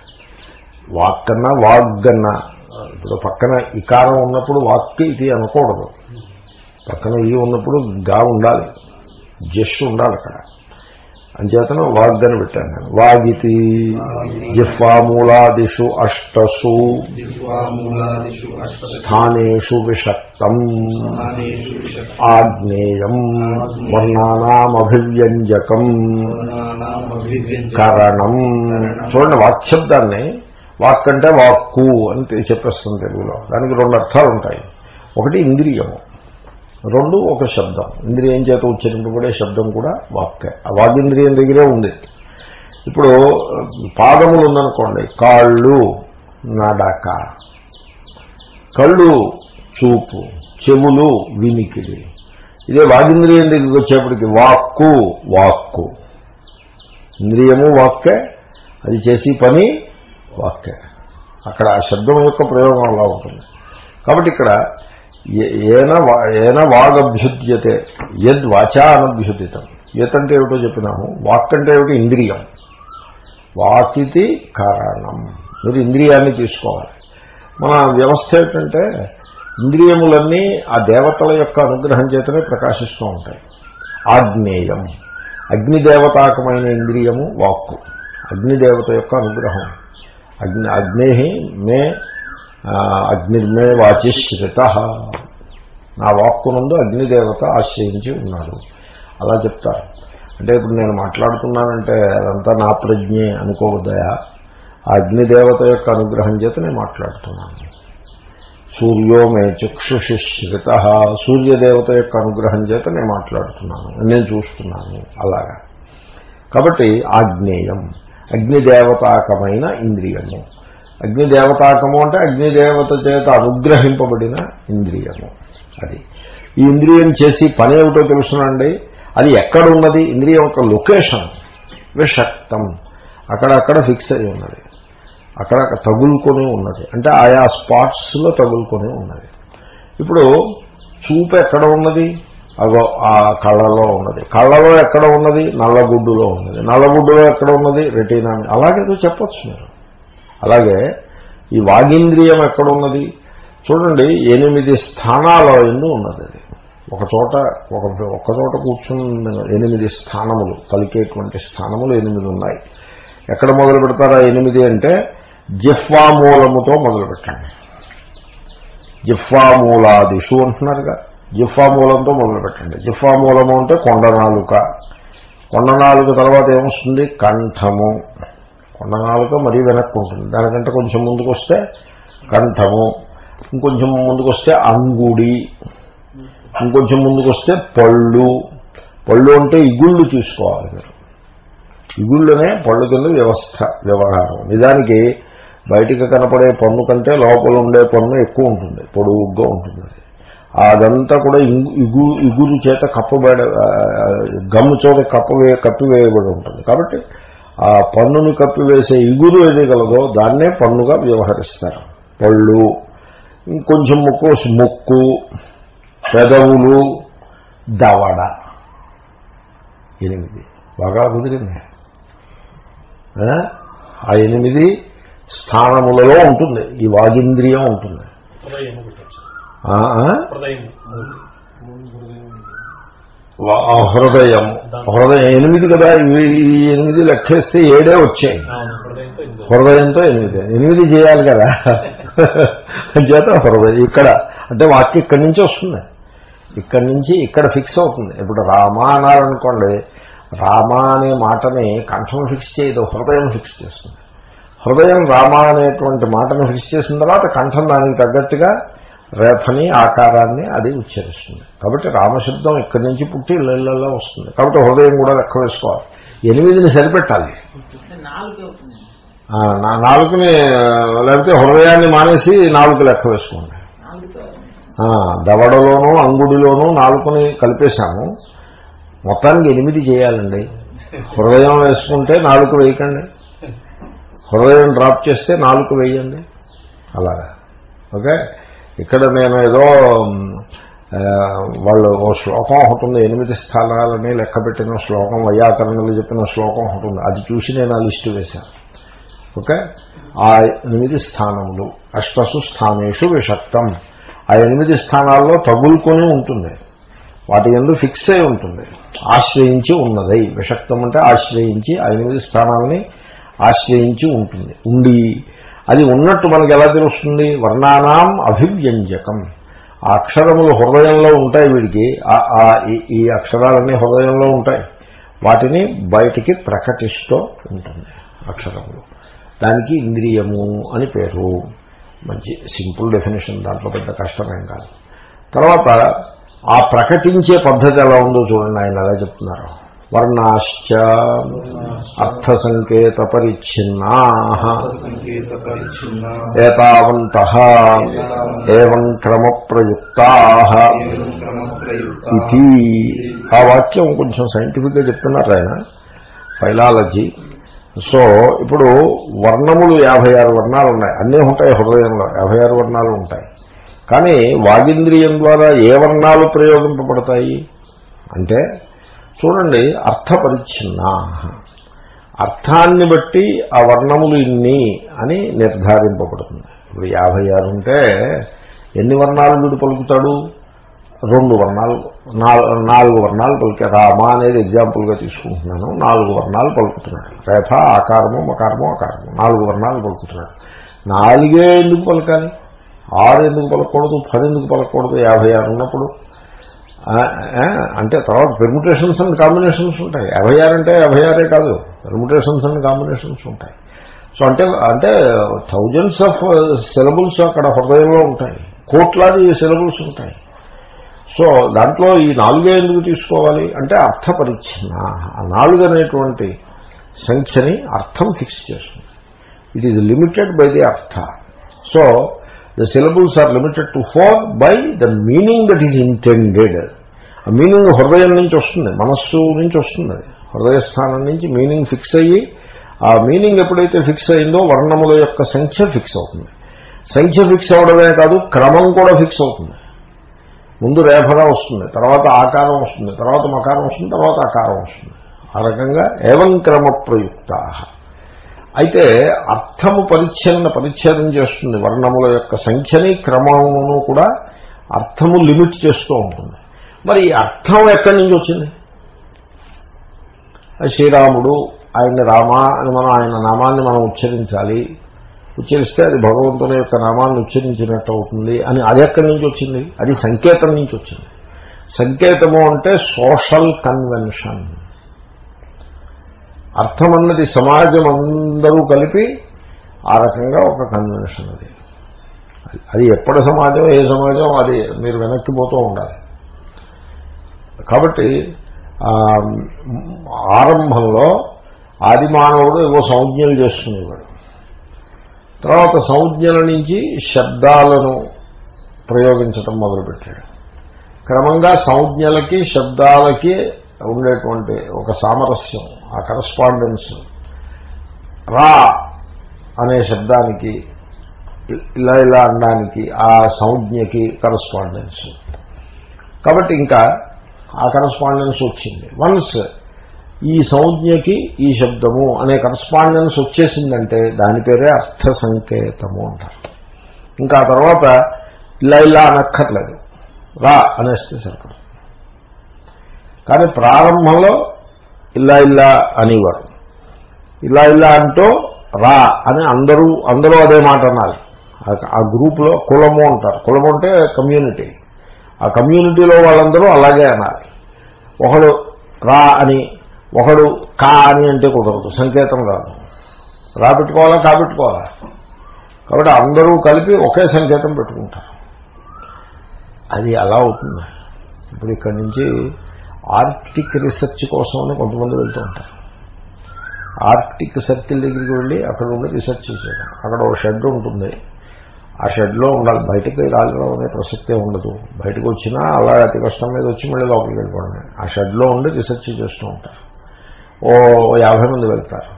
వాక్ అన్నా వాగ్గన్నా. ఇప్పుడు పక్కన ఇకారం ఉన్నప్పుడు వాక్ ఇది అనకూడదు. పక్కన ఈ ఉన్నప్పుడు గా ఉండాలి. జస్ట్ ఉండాలి అక్కడ. అంచేతను వాగ్ అని పెట్టాను నేను. వాగితి జిహ్వామూలాదిషు అష్టసు స్థానేషు విషక్తం ఆగ్నేయం వర్ణానామభివ్యంజకం కరణం. చూడండి వాక్శబ్దాన్ని వాక్ అంటే వాక్కు అని చెప్పేస్తుంది తెలుగులో. దానికి రెండు అర్థాలు ఉంటాయి. ఒకటి ఇంద్రియము. రెండు ఒక శబ్దం. ఇంద్రియం చేత ఉచ్చరింపబడే శబ్దం కూడా వాక్కే. ఆ వాగింద్రియం దగ్గరే ఉంది. ఇప్పుడు పాదములు ఉందనుకోండి కాళ్ళు నడక. కళ్ళు చూపు. చెవులు వినికిడి. ఇదే వాగింద్రియం దగ్గరికి వచ్చేప్పటికి వాక్కు వాక్కు. ఇంద్రియము వాక్కే. అది చేసి పని వాక్య అక్కడ ఆ శబ్దం యొక్క ప్రయోగం అలా ఉంటుంది. కాబట్టి ఇక్కడ ఏ- ఏన వా- ఏన వాగభ్యుద్యతే యద్ వాచా అనభ్యుదితం యత్ అంటే ఏమిటో చెప్పినాము. వాక్ అంటే ఏమిటి? ఇంద్రియం. వాకితి కారణం. మీరు ఇంద్రియాన్ని తీసుకోవాలి. మన వ్యవస్థ ఏంటంటే ఇంద్రియములన్నీ ఆ దేవతల యొక్క అనుగ్రహం చేతనే ప్రకాశిస్తూ ఉంటాయి. ఆగ్నేయం. అగ్నిదేవతాకమైన ఇంద్రియము వాక్కు. అగ్నిదేవత యొక్క అనుగ్రహం. అగ్ని అగ్నే మే అగ్నిర్మే వాచిశ్రిత నా వాక్కునందు అగ్నిదేవత ఆశ్రయించి ఉన్నాడు అలా చెప్తారు. అంటే ఇప్పుడు నేను మాట్లాడుతున్నానంటే అదంతా నా ప్రజ్ఞే అనుకోవద్దయా అగ్నిదేవత యొక్క అనుగ్రహం చేత నేను మాట్లాడుతున్నాను. సూర్యో మే చక్షుషిశ్రిత సూర్యదేవత యొక్క అనుగ్రహం చేత నేను మాట్లాడుతున్నాను. నేను చూస్తున్నాను. అలాగా. కాబట్టి ఆగ్నేయం. అగ్నిదేవతాకమైన ఇంద్రియము. అగ్నిదేవతాకము అంటే అగ్నిదేవత చేత అనుగ్రహింపబడిన ఇంద్రియము. అది. ఈ ఇంద్రియం చేసి పని ఏమిటో తెలుసునండి? అది ఎక్కడున్నది? ఇంద్రియం యొక్క లొకేషన్. విషక్తం. అక్కడక్కడ ఫిక్స్ అయి ఉన్నది. అక్కడ తగులుకొని ఉన్నది. అంటే ఆయా స్పాట్స్లో తగులుకొని ఉన్నది. ఇప్పుడు చూపు ఎక్కడ ఉన్నది? అగో ఆ కళ్ళలో ఉన్నది. కళ్ళలో ఎక్కడ ఉన్నది? నల్లగుడ్డులో ఉన్నది. నల్లగుడ్డులో ఎక్కడ ఉన్నది? రెటీనా అలాగేదో చెప్పొచ్చు మీరు. అలాగే ఈ వాగింద్రియం ఎక్కడ ఉన్నది? చూడండి ఎనిమిది స్థానాల ఎందు ఉన్నది అది. ఒక చోట ఒక ఒక చోట కూర్చుని ఎనిమిది స్థానములు పలికేటువంటి స్థానములు ఎనిమిది ఉన్నాయి. ఎక్కడ మొదలు పెడతారా ఎనిమిది అంటే జిహ్వామూలముతో మొదలు పెట్టండి. జిహ్వామూలాదిషు అంటున్నారుగా. జిహ్వామూలంతో మొదలుపెట్టండి. జిఫా మూలము అంటే కొండనాలుక. కొండనాలుక తర్వాత ఏమొస్తుంది? కంఠము. కొండనాలుక మరీ వెనక్కి ఉంటుంది. దానికంటే కొంచెం ముందుకు వస్తే కంఠము. ఇంకొంచెం ముందుకు వస్తే అంగుడి. ఇంకొంచెం ముందుకు వస్తే పళ్ళు. పళ్ళు అంటే ఇగుళ్ళు చూసుకోవాలి మీరు. ఇగుళ్ళనే పళ్ళు కింద వ్యవస్థ వ్యవహారం. నిజానికి బయటికి కనపడే పన్ను కంటే లోపల ఉండే పన్ను ఎక్కువ ఉంటుంది. పొడుగ్గా ఉంటుంది అదంతా కూడా ఇగు ఇగురు చేత కప్పబడ గమ్ము చోట కప్పవే కప్పివేయబడి ఉంటుంది. కాబట్టి ఆ పన్నుని కప్పివేసే ఇగురు ఏది కలదో దాన్నే పన్నుగా వ్యవహరిస్తారు. పళ్ళు ఇంకొంచెం ముక్కు ముక్కు పెదవులు దవడ. ఎనిమిది. బాగా కుదిరింది. ఆ? ఎనిమిది స్థానములలో ఉంటుంది. ఈ వాగింద్రియం ఉంటుంది. హృదయం? హృదయం. ఎనిమిది కదా ఈ ఎనిమిది లెక్కేస్తే ఏడే వచ్చాయి. హృదయంతో ఎనిమిది. ఎనిమిది. చేయాలి కదా. చేత హృదయం ఇక్కడ అంటే వాక్యం ఇక్కడి నుంచి వస్తుంది. ఇక్కడి నుంచి ఇక్కడ ఫిక్స్ అవుతుంది. ఇప్పుడు రామ అన్నారనుకోండి రామ అనే మాటని కంఠం ఫిక్స్ చేయదు హృదయం ఫిక్స్ చేస్తుంది. హృదయం రామ అనేటువంటి మాటను ఫిక్స్ చేసిన తర్వాత కంఠం దానికి తగ్గట్టుగా రేఫని ఆకారాన్ని అది ఉచ్చరిస్తుంది. కాబట్టి రామశబ్దం ఇక్కడి నుంచి పుట్టి ఇళ్ళల్లో వస్తుంది. కాబట్టి హృదయం కూడా లెక్క వేసుకోవాలి. ఎనిమిదిని సరిపెట్టాలి. నాలుగుని లేకపోతే హృదయాన్ని మానేసి నాలుగు లెక్క వేసుకోండి. దవడలోనూ అంగుడిలోనూ నాలుగుని కలిపేశాము. మొత్తానికి ఎనిమిది చేయాలండి. హృదయం వేసుకుంటే నాలుగు వేయకండి. హృదయం డ్రాప్ చేస్తే నాలుగు వేయండి. అలాగా. ఓకే? ఇక్కడ నేను ఏదో వాళ్ళు ఓ శ్లోకం ఒకటి ఎనిమిది స్థానాలని లెక్క పెట్టిన శ్లోకం వైయాకరణలు చెప్పిన శ్లోకం ఒకటి అది చూసి నేను ఆ లిస్టు వేశాను. ఓకే? ఆ ఎనిమిది స్థానములు అష్టసు స్థానేషు విషక్తం ఆ ఎనిమిది స్థానాల్లో తగులుకొని ఉంటుంది. వాటి ఎందు ఫిక్స్ అయి ఉంటుంది. ఆశ్రయించి ఉన్నది. విషక్తం అంటే ఆశ్రయించి ఆ ఎనిమిది స్థానాలని ఆశ్రయించి ఉంటుంది. ఉండి అది ఉన్నట్టు మనకు ఎలా తెలుస్తుంది? వర్ణానాం అభివ్యంజకం. ఆ అక్షరములు హృదయంలో ఉంటాయి వీడికి. ఆ- ఈ- ఈ అక్షరాలన్నీ హృదయంలో ఉంటాయి. వాటిని బయటికి ప్రకటిస్తూ ఉంటుంది అక్షరములు. దానికి ఇంద్రియము అని పేరు. మంచి సింపుల్ డెఫినేషన్ దాంట్లో పెద్ద కష్టమేం కాదు. తర్వాత ఆ ప్రకటించే పద్ధతి ఎలా ఉందో చూడండి ఆయన ఎలా చెప్తున్నారు. వర్ణాశ్చ. అర్థ సంకేత పరిచ్ఛిన్నా ఏతావంత. ఏవం క్రమ క్రమ ప్రయుక్త ఇది ఆ వాక్యం కొంచెం సైంటిఫిక్గా చెప్తున్నారు ఆయన. ఫైలాలజీ. సో ఇప్పుడు వర్ణములు యాభై ఆరు వర్ణాలు ఉన్నాయి. అన్నీ ఉంటాయి హృదయంలో. యాభై ఆరు వర్ణాలు ఉంటాయి. కానీ వాగింద్రియం ద్వారా ఏ వర్ణాలు ప్రయోగింపబడతాయి? అంటే చూడండి అర్థపరిచ్ఛిన్న. అర్థాన్ని బట్టి ఆ వర్ణములు ఇన్ని అని నిర్ధారింపబడుతుంది. ఇప్పుడు యాభై ఆరు ఉంటే ఎన్ని వర్ణాలు వీడు పలుకుతాడు? రెండు వర్ణాలు నాలుగు నాలుగు వర్ణాలు పలికే రామ అనేది ఎగ్జాంపుల్గా తీసుకుంటున్నాను. నాలుగు వర్ణాలు పలుకుతున్నాడు. రేఫ ఆకారము మకారము అకారము నాలుగు వర్ణాలు పలుకుతున్నాడు. నాలుగే ఎందుకు పలకాలి? ఆరు ఎందుకు పలకూడదు పది ఎందుకు పలకూడదు యాభై ఆరు ఉన్నప్పుడు అంటే తర్వాత పెర్ముటేషన్స్ అండ్ కాంబినేషన్స్ ఉంటాయి. యాభై ఆరు అంటే యాభై ఆరే కాదు. పెర్ముటేషన్స్ అండ్ కాంబినేషన్స్ ఉంటాయి. సో అంటే అంటే థౌజండ్స్ ఆఫ్ సిలబుల్స్ అక్కడ హృదయంలో ఉంటాయి. కోట్లాది సిలబుల్స్ ఉంటాయి. సో దాంట్లో ఈ నాలుగే ఎందుకు తీసుకోవాలి? అంటే అర్థ పరిచ్ఛిన్న. ఆ నాలుగు అనేటువంటి సంఖ్యని అర్థం ఫిక్స్ చేస్తుంది. It is limited by the అర్థ. So the syllables are limited to four by the meaning that is intended meaning హృదయం నుంచి వస్తుంది మనస్సు నుంచి వస్తుంది. హృదయ స్థానం నుంచి మీనింగ్ ఫిక్స్ అయ్యి ఆ మీనింగ్ ఎప్పుడైతే ఫిక్స్ అయిందో వర్ణముల యొక్క సంఖ్య ఫిక్స్ అవుతుంది. సంఖ్య ఫిక్స్ అవడమే కాదు క్రమం కూడా ఫిక్స్ అవుతుంది. ముందు రేఫగా వస్తుంది తర్వాత ఆకారం వస్తుంది తర్వాత మకారం వస్తుంది తర్వాత ఆకారం వస్తుంది. ఆ రకంగా ఏవం క్రమ ప్రయుక్త అయితే అర్థము పరిచ్ఛిన్న పరిచ్ఛేదం చేస్తుంది వర్ణముల యొక్క సంఖ్యని క్రమమును కూడా అర్థము లిమిట్ చేస్తూ ఉంటుంది. మరి ఈ అర్థం ఎక్కడి నుంచి వచ్చింది? అది శ్రీరాముడు ఆయన రామ అని మనం ఆయన నామాన్ని మనం ఉచ్చరించాలి. ఉచ్చరిస్తే అది భగవంతుని యొక్క నామాన్ని ఉచ్చరించినట్టు అవుతుంది అని అది ఎక్కడి నుంచి వచ్చింది? అది సంకేతం నుంచి వచ్చింది. సంకేతము అంటే సోషల్ కన్వెన్షన్. అర్థం అన్నది సమాజం అందరూ కలిపి ఆ రకంగా ఒక కన్వెన్షన్ అది. అది ఎప్పటి సమాజం ఏ సమాజం అది మీరు వెనక్కిపోతూ ఉండాలి. కాబట్టి ఆరంభంలో ఆది మానవుడు ఏవో సంజ్ఞలు చేసుకునేవాడు తర్వాత సంజ్ఞల నుంచి శబ్దాలను ప్రయోగించటం మొదలుపెట్టాడు. క్రమంగా సంజ్ఞలకి శబ్దాలకి ఉండేటువంటి ఒక సామరస్యం ఆ కరస్పాండెన్స్. రా అనే శబ్దానికి ఇలా ఇలా అనడానికి ఆ సంజ్ఞకి కరస్పాండెన్స్. కాబట్టి ఇంకా ఆ కరస్పాండెన్స్ వచ్చింది. వన్స్ ఈ సంజ్ఞకి ఈ శబ్దము అనే కరస్పాండెన్స్ వచ్చేసిందంటే దాని పేరే అర్థ సంకేతము అంటారు. ఇంకా తర్వాత ఇలా ఇలా అనక్కర్లేదు. రా అనేస్తే సరిపడు కానీ ప్రారంభంలో ఇలా ఇలా అనేవారు. ఇలా ఇలా అంటూ రా అని అందరూ అందరూ అదే మాట అనాలి ఆ- ఆ గ్రూప్లో కులము అంటారు. కులము అంటే కమ్యూనిటీ ఆ కమ్యూనిటీలో వాళ్ళందరూ అలాగే అనాలి ఒకడు రా అని ఒకడు కా అని అంటే కుదరదు సంకేతం కాదు. రా పెట్టుకోవాలా కా పెట్టుకోవాలా? కాబట్టి అందరూ కలిపి ఒకే సంకేతం పెట్టుకుంటారు. అది అలా అవుతుంది. ఇప్పుడు ఇక్కడి నుంచి ఆర్కిటిక్ రీసెర్చ్ కోసం కొంతమంది వెళ్తూ ఉంటారు. ఆర్కిటిక్ సర్కిల్ దగ్గరికి వెళ్ళి అక్కడ ఉండి రీసెర్చ్ చేయడం అక్కడ ఒక షెడ్ ఉంటుంది. ఆ షెడ్లో ఉండాలి. బయటకు రాగడం అనే ప్రసక్తే ఉండదు. బయటకు వచ్చినా అలా అతి కష్టం మీద వచ్చి మళ్ళీ లోపలికి వెళ్ళిపోవడమే. ఆ షెడ్లో ఉండి రీసెర్చ్ చేస్తూ ఉంటారు. ఓ యాభై మంది వెళ్తారు.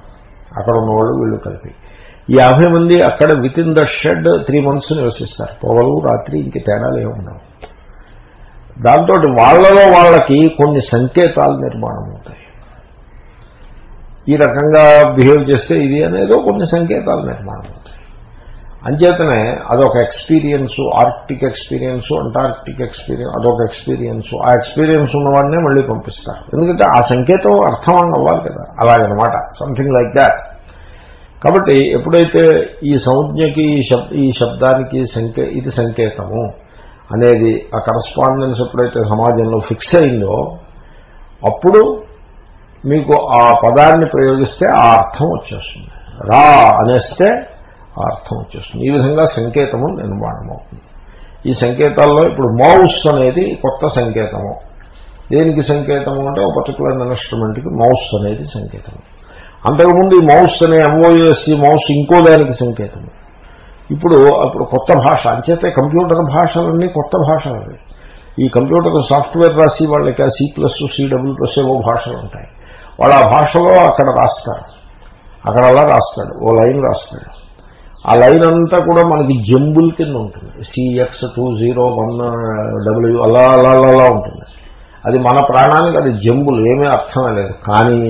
అక్కడ ఉన్నవాళ్ళు వీళ్ళు కలిపి. ఈ యాభై మంది అక్కడ within the shed three months నివసిస్తారు. పొగలు రాత్రి ఇంక తేడాలు ఏమి ఉండవు. దాంతో వాళ్ళలో వాళ్ళకి కొన్ని సంకేతాలు నిర్మాణం అవుతాయి. ఈ రకంగా బిహేవ్ చేస్తే ఇది అనేదో కొన్ని సంకేతాలు నిర్మాణం అవుతాయి. అంచేతనే అదొక experience Arctic experience Antarctic experience అదొక ఎక్స్పీరియన్స్. ఆ ఎక్స్పీరియన్స్ ఉన్నవాడినే మళ్ళీ పంపిస్తారు. ఎందుకంటే ఆ సంకేతం అర్థం అవ్వాలి కదా. అలాగనమాట. సంథింగ్ లైక్ దాట్ కాబట్టి ఎప్పుడైతే ఈ సంజ్ఞకి శబ్ ఈ శబ్దానికి సంకే ఇది సంకేతము అనేది ఆ కరస్పాండెన్స్ ఎప్పుడైతే సమాజంలో ఫిక్స్ అయిందో అప్పుడు మీకు ఆ పదాన్ని ప్రయోగిస్తే ఆ అర్థం వచ్చేస్తుంది. రా అనేస్తే ఆ అర్థం వచ్చేస్తుంది. ఈ విధంగా సంకేతము నిర్మాణం అవుతుంది ఈ సంకేతాల్లో ఇప్పుడు మౌస్ అనేది కొత్త సంకేతము. దేనికి సంకేతము అంటే ఒక పర్టికులర్ ఇన్స్ట్రుమెంట్కి మౌస్ అనేది సంకేతము. అంతకుముందు ఈ మౌస్ అనే ఎంఓఎస్సి మౌస్ ఇంకో దానికి సంకేతము. ఇప్పుడు అప్పుడు కొత్త భాష అంచేతే కంప్యూటర్ భాషలన్నీ కొత్త భాషలు ఈ కంప్యూటర్ సాఫ్ట్వేర్ రాసి వాళ్ళకి ఆ C plus C double plus ఏవో భాషలు ఉంటాయి. వాళ్ళు ఆ భాషలో అక్కడ రాస్తారు. అక్కడ అలా రాస్తాడు. ఓ లైన్ రాస్తాడు. ఆ లైన్ అంతా కూడా మనకి జంబుల్ కింద ఉంటుంది. CX two zero one W అలా అలా అలా అలా ఉంటుంది. అది మన ప్రాణానికి అది జంబుల్ ఏమీ అర్థమే లేదు. కానీ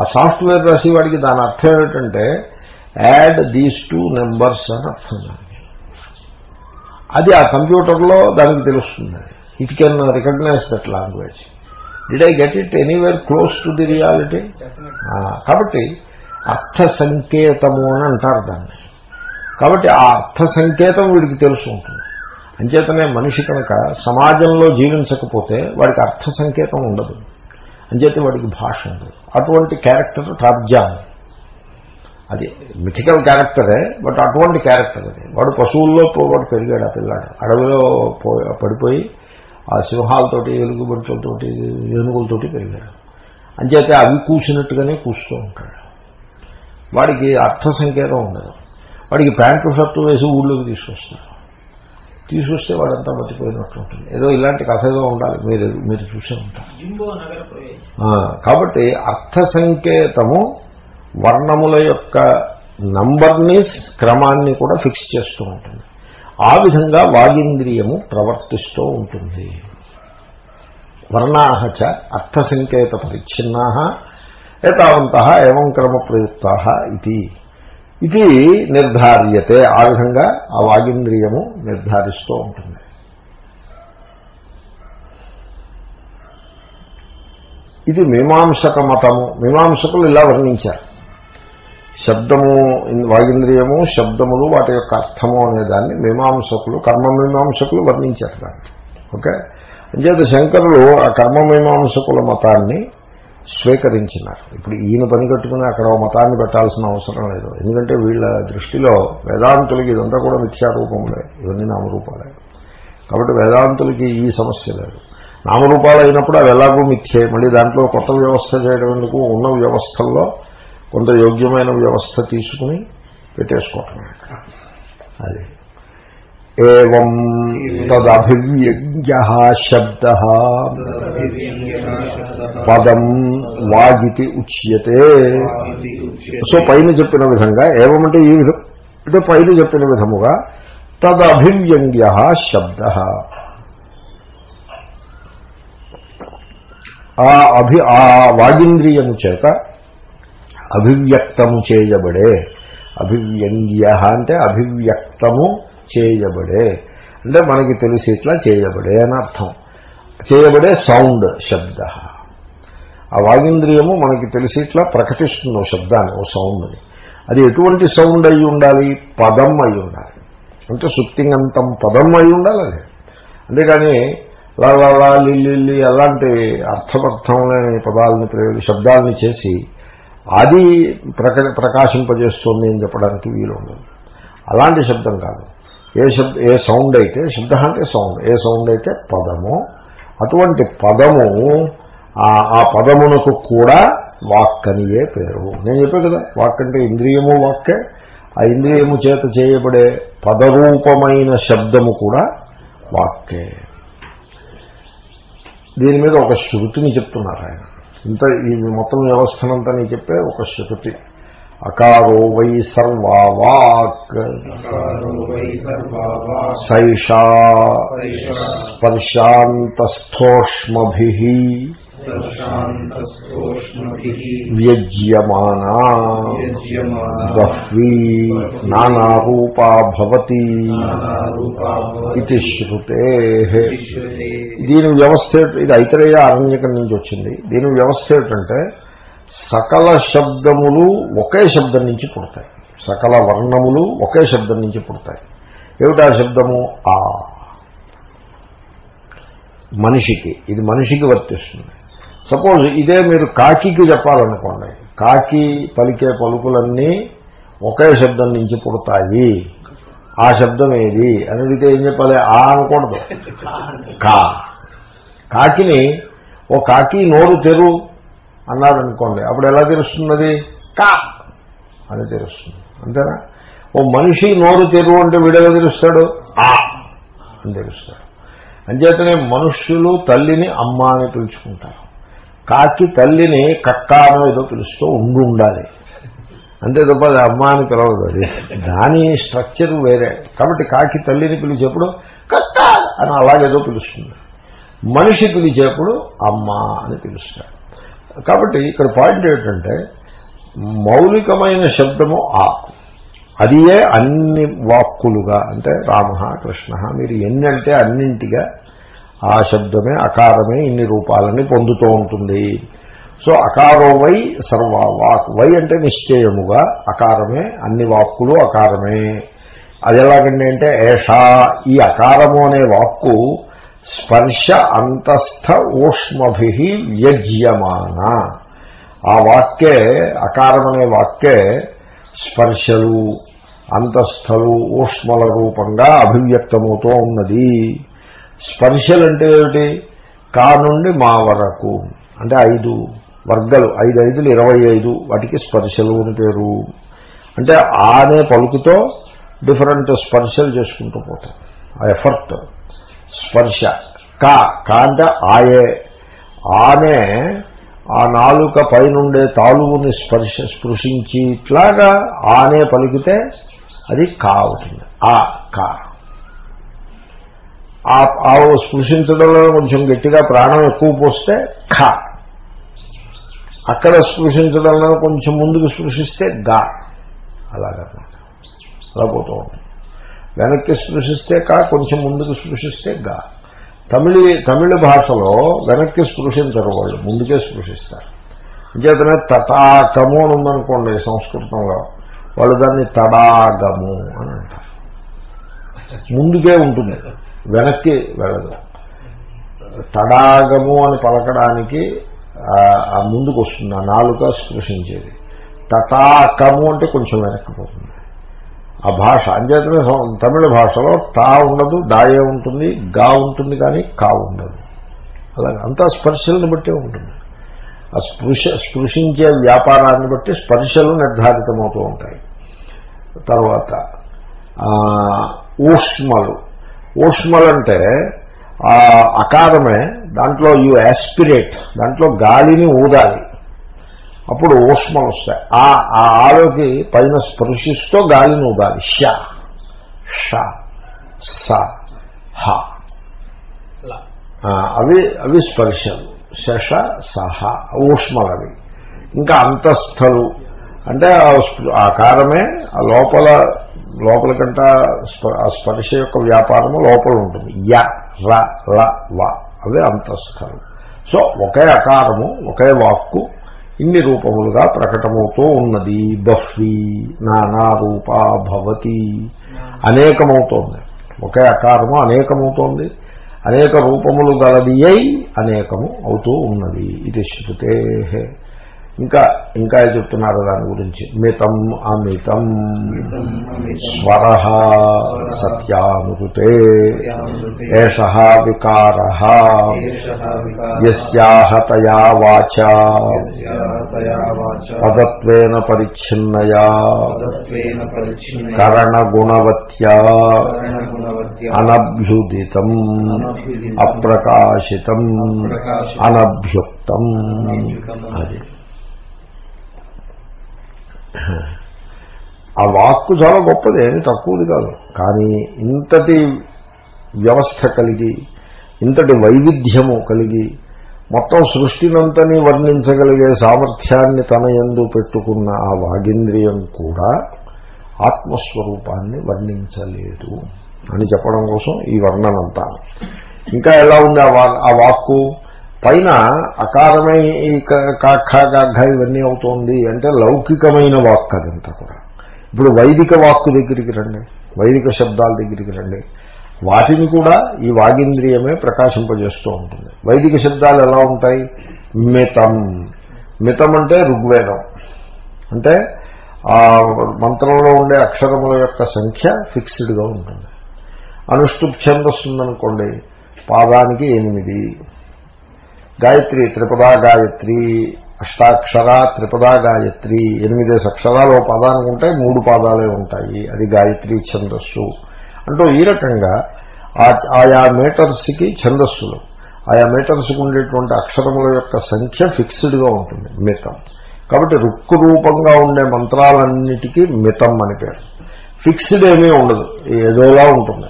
ఆ సాఫ్ట్వేర్ రాసి వాడికి దాని అర్థం ఏమిటంటే యాడ్ దీస్ టూ నెంబర్స్ అని అర్థం దానికి. అది ఆ కంప్యూటర్లో దానికి తెలుస్తుంది. It can recognise that language did I get it anywhere close to the reality కాబట్టి అర్థ సంకేతము అని అంటారు దాన్ని. కాబట్టి ఆ అర్థ సంకేతం వీడికి తెలుసు ఉంటుంది. అంచేతనే మనిషి కనుక సమాజంలో జీవించకపోతే వాడికి అర్థ సంకేతం ఉండదు. అంచేత వాడికి భాష ఉండదు. అటువంటి క్యారెక్టర్ టార్జాన్ అది మిథికల్ క్యారెక్టరే బట్ అటువంటి క్యారెక్టర్ అది. వాడు పశువుల్లో వాడు పెరిగాడు ఆ పిల్లాడు. అడవిలో పడిపోయి ఆ సింహాలతోటి ఎలుగుబంట్లతోటి ఏనుగులతోటి పెరిగాడు. అంచేతే అవి కూసినట్టుగానే కూస్తూ ఉంటాడు. వాడికి అర్థ సంకేతం ఉండదు. వాడికి ప్యాంటు షర్టు వేసి ఊళ్ళోకి తీసుకొస్తారు తీసుకొస్తే వాడంతా బతిపోయినట్టు ఉంటుంది. ఏదో ఇలాంటి కథ ఏదో ఉండాలి. మీరు మీరు చూసే ఉంటారు. కాబట్టి అర్థ సంకేతము వర్ణముల యొక్క నంబర్ని క్రమాన్ని కూడా ఫిక్స్ చేస్తూ ఉంటుంది. ఆ విధంగా వాగింద్రియము ప్రవర్తిస్తూ ఉంటుంది. వర్ణాహచ అర్థసంకేత పరిచ్ఛిన్నా ఏతావంత ఏవం క్రమ ప్రయుక్త ఇది. ఇది నిర్ధార్యతే. ఆ విధంగా ఆ వాగింద్రియము నిర్ధారిస్తూ ఉంటుంది. ఇది మీమాంసక మతము. మీమాంసకులు ఇలా వర్ణించారు. శబ్దము వాగింద్రియము శబ్దములు వాటి యొక్క అర్థము అనే దాన్ని మీమాంసకులు కర్మమీమాంసకులు వర్ణించారు దాన్ని. ఓకే? అంచేత శంకరులు ఆ కర్మమీమాంసకుల మతాన్ని స్వీకరించినారు. ఇప్పుడు ఈయన పని కట్టుకుని అక్కడ మతాన్ని పెట్టాల్సిన అవసరం లేదు. ఎందుకంటే వీళ్ళ దృష్టిలో వేదాంతులకి ఇదంతా కూడా మిథ్యారూపములే. ఇవన్నీ నామరూపాలే. కాబట్టి వేదాంతులకి ఈ సమస్య లేదు. నామరూపాలు అయినప్పుడు అవి ఎలాగో మిథ్యే. మళ్ళీ దాంట్లో కొత్త వ్యవస్థ చేయడం ఎందుకు ఉన్న వ్యవస్థల్లో కొంత యోగ్యమైన వ్యవస్థ తీసుకుని పెట్టేసుకోవటం అది. ఏం తదభివ్యంగ్య శబ్ద పదం వాగితి ఉచ్యతే సో పైన చెప్పిన విధంగా ఏమంటే ఈ విధం అంటే పైన చెప్పిన విధముగా తదభివ్యంగ్య శబ్ద. ఆ అభి ఆ వాగింద్రియము చేత అభివ్యక్తము చేయబడే అభివ్యంగ్య అంటే అభివ్యక్తము చేయబడే. అంటే మనకి తెలిసి ఇట్లా చేయబడే అని అర్థం. చేయబడే సౌండ్ శబ్ద. ఆ వాగింద్రియము మనకి తెలిసి ఇట్లా ప్రకటిస్తుంది ఓ శబ్దాన్ని ఓ సౌండ్ని. అది ఎటువంటి సౌండ్ అయి ఉండాలి? పదం అయి ఉండాలి. అంటే సుప్తింగంతం పదం అయి ఉండాలి అది. అంతేకాని లలా లిల్లి అలాంటి అర్థపర్థం లేని పదాలని ప్రయోగ శబ్దాలని చేసి అది ప్రక ప్రకాశింపజేస్తుంది అని చెప్పడానికి వీలు ఉండదు అలాంటి శబ్దం కాదు. ఏ శబ్ద ఏ సౌండ్ అయితే శబ్ద అంటే సౌండ్ ఏ సౌండ్ అయితే పదము. అటువంటి పదము ఆ పదమునకు కూడా వాక్ అనియే పేరు. నేను చెప్పాను కదా వాక్ అంటే ఇంద్రియము వాక్కే. ఆ ఇంద్రియము చేత చేయబడే పదరూపమైన శబ్దము కూడా వాక్కే. దీని మీద ఒక శృతిని చెప్తున్నారు ఆయన. ఇంత ఈ మొత్తం వ్యవస్థనంతా నేను చెప్పే ఒక శృతి. అకారో వై సర్వావాక్. సైషా స్పర్శాంతస్థోష్మభి. వ్యజ్యమానా. యజ్యమానా బహ్వీ నానారూపా భవతి. ఇది శృతే. దీని వ్యవస్థ ఇది ఐతరేయ అరణ్యకం నుంచి వచ్చింది. దీని వ్యవస్థ ఏంటంటే సకల శబ్దములు ఒకే శబ్దం నుంచి పుడతాయి. సకల వర్ణములు ఒకే శబ్దం నుంచి పుడతాయి. ఏమిటా శబ్దము? ఆ. మనిషికి. ఇది మనిషికి వర్తిస్తుంది. సపోజ్ ఇదే మీరు కాకి చెప్పాలనుకోండి. కాకి పలికే పలుకులన్నీ ఒకే శబ్దం నుంచి పుడతాయి. ఆ శబ్దం ఏది? అని అడిగితే ఏం చెప్పాలి? ఆ అనకూడదు. కా. కాకిని ఓ కాకి నోరు తెరు. అన్నారనుకోండి అప్పుడు ఎలా తెలుస్తున్నది? కా! అని తెలుస్తుంది. అంతేనా? ఓ మనిషి నోరు తెరువు అంటే వీడెలా తెలుస్తాడు? ఆ! అని తెలుస్తాడు. అంచేతనే మనుష్యులు తల్లిని అమ్మ అని పిలుచుకుంటారు. కాకి తల్లిని కక్కానో ఏదో పిలుస్తూ ఉండి ఉండాలి. అంతే తప్ప అది అమ్మ అని పిలవదు అది. దాని స్ట్రక్చర్ వేరే. కాబట్టి కాకి తల్లిని పిలిచేప్పుడు కక్క అని అలాగేదో పిలుస్తుంది. మనిషి పిలిచేప్పుడు అమ్మ అని పిలుస్తాడు. కాబట్టి ఇక్కడ పాయింట్ ఏంటంటే మౌలికమైన శబ్దము ఆ. అదియే అన్ని వాక్కులుగా అంటే రామ కృష్ణ మీరు ఎన్ని అంటే అన్నింటిగా ఆ శబ్దమే అకారమే ఇన్ని రూపాలని పొందుతూ ఉంటుంది. సో అకారో వై సర్వ వాక్. వై అంటే నిశ్చయముగా అకారమే అన్ని వాక్కులు అకారమే. అది ఎలాగండి అంటే ఏషా ఈ అకారము అనే వాక్కు స్పర్శ అంతస్థ ఊష్మభి వ్యజ్యమాన ఆ వాక్యే అకారమనే వాక్యే స్పర్శలు అంతస్థలు ఊష్మల రూపంగా అభివ్యక్తమవుతూ ఉన్నది. స్పర్శలు అంటే ఏమిటి? కా నుండి మా వరకు. అంటే ఐదు వర్గాలు ఐదు ఐదులు ఇరవై ఐదు వాటికి స్పర్శలు అని పేరు. అంటే ఆనే పలుకుతో డిఫరెంట్ స్పర్శలు చేసుకుంటూ పోతాం. ఆ ఎఫర్ట్. స్పర్శ. కా కా అంటే ఆయే. ఆనే ఆ నాలుక పైనుండే తాలువుని స్పర్శ స్పృశించి ఇట్లాగా ఆనే పలికితే అది కా అవుతుంది. ఆ కా. ఆ- ఆ స్పృశించడంలో కొంచెం గట్టిగా ప్రాణం ఎక్కువ పోస్తే ఖ. అక్కడ స్పృశించడంలో కొంచెం ముందుకు స్పృశిస్తే గా. అలాగన్నమాట అలా పోతూ ఉంటుంది. వెనక్కి స్పృశిస్తే కా కొంచెం ముందుకు స్పృశిస్తే గా. తమిళ తమిళ భాషలో వెనక్కి స్పృశించరు వాళ్ళు ముందుకే స్పృశిస్తారు. అంచేతనే తటాకము అని ఉందనుకోండి సంస్కృతంలో వాళ్ళు దాన్ని తడాగము అని అంటారు. ముందుకే ఉంటుంది వెనక్కి వెళ్ళదు. తడాగము అని పలకడానికి ఆ- ముందుకు వస్తుంది ఆ నాలుక స్పృశించేది. తటాకము అంటే కొంచెం వెనక్కి పోతుంది. ఆ భాష. అంచేతనే తమిళ భాషలో టా ఉండదు డాయే ఉంటుంది గా ఉంటుంది కానీ కా ఉండదు. అలాగే అంతా స్పర్శలను బట్టే ఉంటుంది. ఆ స్పృశ స్పృశించే వ్యాపారాన్ని బట్టి స్పర్శలు నిర్ధారితమవుతూ ఉంటాయి. తర్వాత ఊష్మలు. ఊష్మలంటే ఆ అకారమే దాంట్లో యు యాస్పిరేట్ దాంట్లో గాలిని ఊదాలి. అప్పుడు ఊష్మలు వస్తాయి. ఆ ఆ ఆలోకి పైన స్పృశిస్తూ గాలిని ఊదాలి ష ష స. హ. అవి అవి స్పర్శలు. శష సహ ఊష్మలవి ఇంకా అంతస్థలు. అంటే ఆకారమే ఆ లోపల లోపల కంట ఆ స్పర్శ యొక్క వ్యాపారము లోపల ఉంటుంది. య ర ల వ. అవే అంతస్థలు. సో ఒకే అకారము ఒకే వాక్కు ఇన్ని రూపములుగా ప్రకటమవుతూ ఉన్నది. బహ్వి నానా రూపా భవతి. అనేకమవుతోంది. ఒకే అకారము అనేకమవుతోంది. అనేక రూపములు గలది అయి అనేకము అవుతూ ఉన్నది. ఇది శృతే. ఇంకా ఇంకా చెప్తున్నారు దాని గురించి? మితం అమితం. స్వర సత్యానుతే ఏష వికార. యస్యాహతయా వాచా. పదత్వేన పరిచ్ఛిన్నయా. కరణగుణవత్యా. అనభ్యుదితం. అప్రకాశితం. అనభ్యుక్తం. అది. ఆ వాక్కు చాలా గొప్పది ఏమి తక్కువది కాదు. కానీ ఇంతటి వ్యవస్థ కలిగి ఇంతటి వైవిధ్యము కలిగి మొత్తం సృష్టినంతని వర్ణించగలిగే సామర్థ్యాన్ని తన ఎందు పెట్టుకున్న ఆ వాగింద్రియం కూడా ఆత్మస్వరూపాన్ని వర్ణించలేదు అని చెప్పడం కోసం ఈ వర్ణనంతా. ఇంకా ఎలా ఉంది ఆ వా- ఆ వాక్కు? పైన అకారమై కాఖ గాఘ ఇవన్నీ అవుతోంది అంటే లౌకికమైన వాక్ అదంతా కూడా. ఇప్పుడు వైదిక వాక్కు దగ్గరికి రండి వైదిక శబ్దాల దగ్గరికి రండి. వాటిని కూడా ఈ వాగింద్రియమే ప్రకాశింపజేస్తూ ఉంటుంది. వైదిక శబ్దాలు ఎలా ఉంటాయి? మితం. మితం అంటే ఋగ్వేదం. అంటే ఆ మంత్రంలో ఉండే అక్షరముల యొక్క సంఖ్య ఫిక్స్డ్గా ఉంటుంది. అనుష్టుప్ ఛందస్సుందనుకోండి పాదానికి ఎనిమిది. గాయత్రి త్రిపదా గాయత్రి అష్టాక్షర త్రిపదా గాయత్రి ఎనిమిది అక్షరాలు ఓ పదానికి ఉంటాయి మూడు పాదాలే ఉంటాయి. అది గాయత్రి ఛందస్సు. అంటూ ఈ రకంగా ఆ- ఆయా మీటర్స్కి ఛందస్సులు. ఆయా మీటర్స్కి ఉండేటువంటి అక్షరముల యొక్క సంఖ్య ఫిక్స్డ్గా ఉంటుంది మితం. కాబట్టి రుక్కు రూపంగా ఉండే మంత్రాలన్నిటికీ మితం అని పేరు. ఫిక్స్డ్ ఏమీ ఉండదు ఏదోలా ఉంటుంది.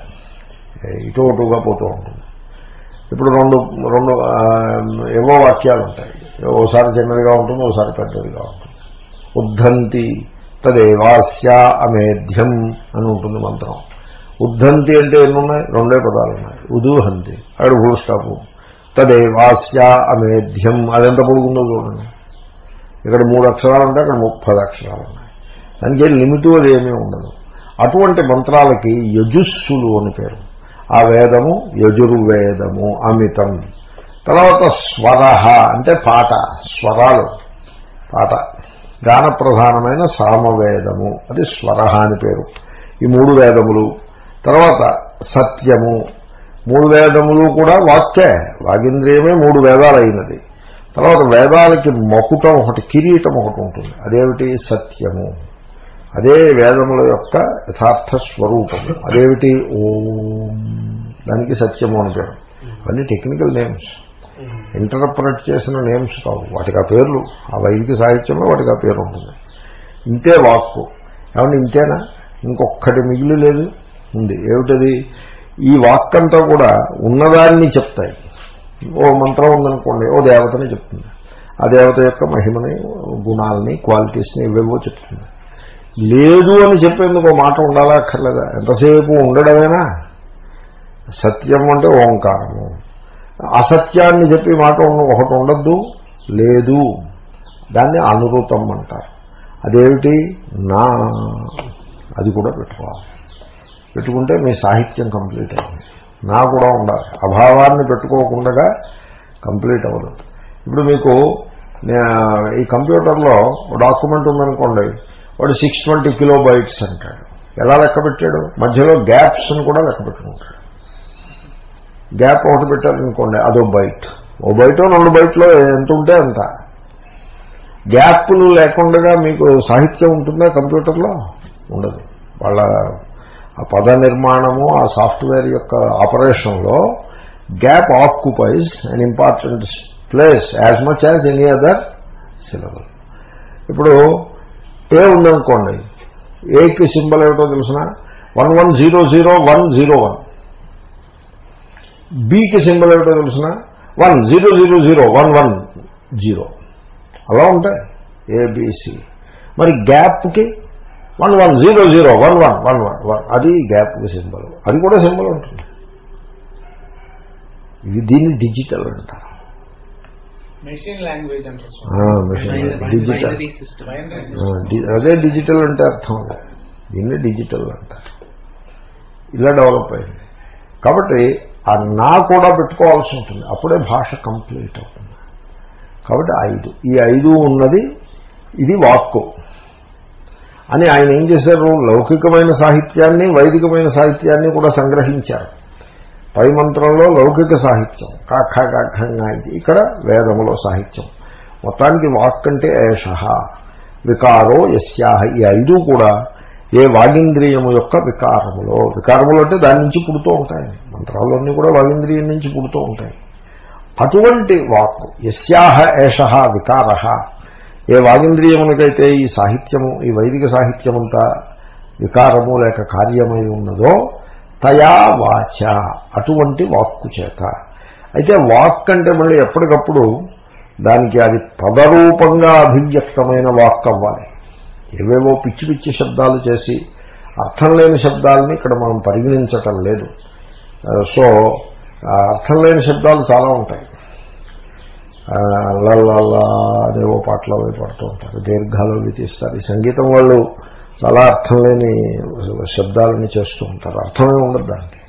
ఇటు అటుగా పోతూ ఉంటుంది. ఇప్పుడు రెండు రెండు ఏవో వాక్యాలు ఉంటాయి. ఓసారి చిన్నదిగా ఉంటుంది ఓసారి పెద్దదిగా ఉంటుంది. ఉద్ధంతి తదేవాస్య అమేధ్యం అని ఉంటుంది మంత్రం. ఉద్ధంతి అంటే ఎన్నున్నాయి? రెండే పదాలు ఉన్నాయి. ఉదూహంతి అక్కడ ఫుల్ స్టాపు తదేవాస్య అమేధ్యం అదెంత పొడుగుందో చూడండి. ఇక్కడ మూడు అక్షరాలు ఉంటాయి అక్కడ ముప్పది అక్షరాలు ఉన్నాయి. దానికి లిమిట్ అది ఏమీ ఉండదు. అటువంటి మంత్రాలకి యజుస్సులు అని పేరు. ఆ వేదము యజుర్వేదము అమితం. తర్వాత స్వర అంటే పాట స్వరాలు. పాట. గాన ప్రధానమైన సామవేదము. అది స్వర అని పేరు. ఈ మూడు వేదములు. తర్వాత సత్యము. మూడు వేదములు కూడా వాక్యే. వాగింద్రియమే మూడు వేదాలు అయినది తర్వాత వేదాలకి మకుటం ఒకటి కిరీటం ఒకటి ఉంటుంది. అదేమిటి? సత్యము. అదే వేదముల యొక్క యథార్థ స్వరూపము అదేమిటి? ఓం. దానికి సత్యము అని పేరు. Technical names. ఇంటర్ప్రెట్ చేసిన నేమ్స్ కావు. వాటికి ఆ పేర్లు ఆ వైదిక సాహిత్యంలో వాటికి ఆ పేరు ఉంటుంది. ఇంతే వాక్కు. ఏమంటే ఇంతేనా? ఇంకొక్కటి మిగిలి లేదు. ఉంది. ఏమిటది? ఈ వాక్కంతా కూడా ఉన్నదాన్ని చెప్తాయి. ఓ మంత్రం ఉందనుకోండి ఓ దేవతని చెప్తుంది. ఆ దేవత యొక్క మహిమని గుణాలని క్వాలిటీస్ని ఇవేవో చెప్తుంది. లేదు అని చెప్పేందుకు మాట ఉండాలా అక్కర్లేదా? ఎంతసేపు ఉండడమేనా? సత్యం అంటే ఓంకారము. అసత్యాన్ని చెప్పి మాట ఉన్న- ఒకటి ఉండద్దు లేదు. దాన్ని అనురూతం అంటారు. అదేమిటి? నా. అది కూడా పెట్టుకోవాలి. పెట్టుకుంటే మీ సాహిత్యం కంప్లీట్ అయింది. నా కూడా ఉండాలి. అభావాన్ని పెట్టుకోకుండా కంప్లీట్ అవ్వదు. ఇప్పుడు మీకు ఈ కంప్యూటర్లో డాక్యుమెంట్ ఉందనుకోండి వాడు సిక్స్ ట్వంటీ కిలో బైట్స్ అంటాడు. ఎలా లెక్క పెట్టాడు? మధ్యలో గ్యాప్స్ని కూడా లెక్క పెట్టుకుంటాడు. గ్యాప్ ఒకటి పెట్టారనుకోండి అదో బైట్ ఓ బయట రెండు బయటలో ఎంత ఉంటే అంత. గ్యాప్లు లేకుండా మీకు సాహిత్యం ఉంటుందా కంప్యూటర్లో? ఉండదు. వాళ్ళ ఆ పద నిర్మాణము ఆ సాఫ్ట్వేర్ యొక్క ఆపరేషన్లో gap occupies and important place as much as any other syllable ఇప్పుడు ఏ ఉందనుకోండి. ఏకి సింబల్ ఏమిటో తెలిసిన? One one zero zero one zero one. బీకి సింబల్ ఏమిటో తెలిసిన? One zero zero zero one one zero. అలా ఉంటాయి ఏబిసి మరి గ్యాప్కి one one zero zero one one one one one. అది గ్యాప్కి సింబల్. అది కూడా సింబల్ ఉంటుంది. ఇది దీన్ని డిజిటల్ అంటారు. మెషిన్ లాంగ్వేజ్ అంటారు ఆ, మెషిన్ డిజిటల్ అదే డిజిటల్ అంటే అర్థం దీన్ని డిజిటల్ అంటారు ఇలా డెవలప్ అయింది. కాబట్టి ఆ నా కూడా పెట్టుకోవాల్సి ఉంటుంది. అప్పుడే భాష కంప్లీట్ అవుతుంది. కాబట్టి ఐదు. ఈ ఐదు ఉన్నది ఇది వాక్కు. అని ఆయన ఏం చేశారు? లౌకికమైన సాహిత్యాన్ని వైదికమైన సాహిత్యాన్ని కూడా సంగ్రహించారు. పై మంత్రంలో లౌకిక సాహిత్యం. కాఖ కాఖంగా ఇది ఇక్కడ వేదములో సాహిత్యం. మొత్తానికి వాక్ అంటే ఏష. వికారో యస్యాహ. ఈ ఐదు కూడా ఏ వాగింద్రియము యొక్క వికారములో. వికారములు అంటే దాని నుంచి పుడుతూ ఉంటాయి. మంత్రాలన్నీ కూడా వాగింద్రియం నుంచి పుడుతూ ఉంటాయి. అటువంటి వాక్కు యస్యాహ ఏష వికార ఏ వాగింద్రియమునకైతే ఈ సాహిత్యము ఈ వైదిక సాహిత్యమంతా వికారము లేక కార్యమై ఉన్నదో తయా వాచ అటువంటి వాక్కు చేత. అయితే వాక్ అంటే మళ్ళీ ఎప్పటికప్పుడు దానికి అది పదరూపంగా అభివ్యక్తమైన వాక్ అవ్వాలి. ఏవేవో పిచ్చి పిచ్చి శబ్దాలు చేసి అర్థం లేని శబ్దాలని ఇక్కడ మనం పరిగణించటం లేదు. సో అర్థం లేని శబ్దాలు చాలా ఉంటాయి. అల్లల్లా అదేవో పాటలు అవి పడుతూ ఉంటారు. దీర్ఘాలు అవి తీస్తారు. ఈ సంగీతం వాళ్ళు చాలా అర్థం లేని శబ్దాలని చేస్తూ ఉంటారు. అర్థమే ఉండదు దానికి.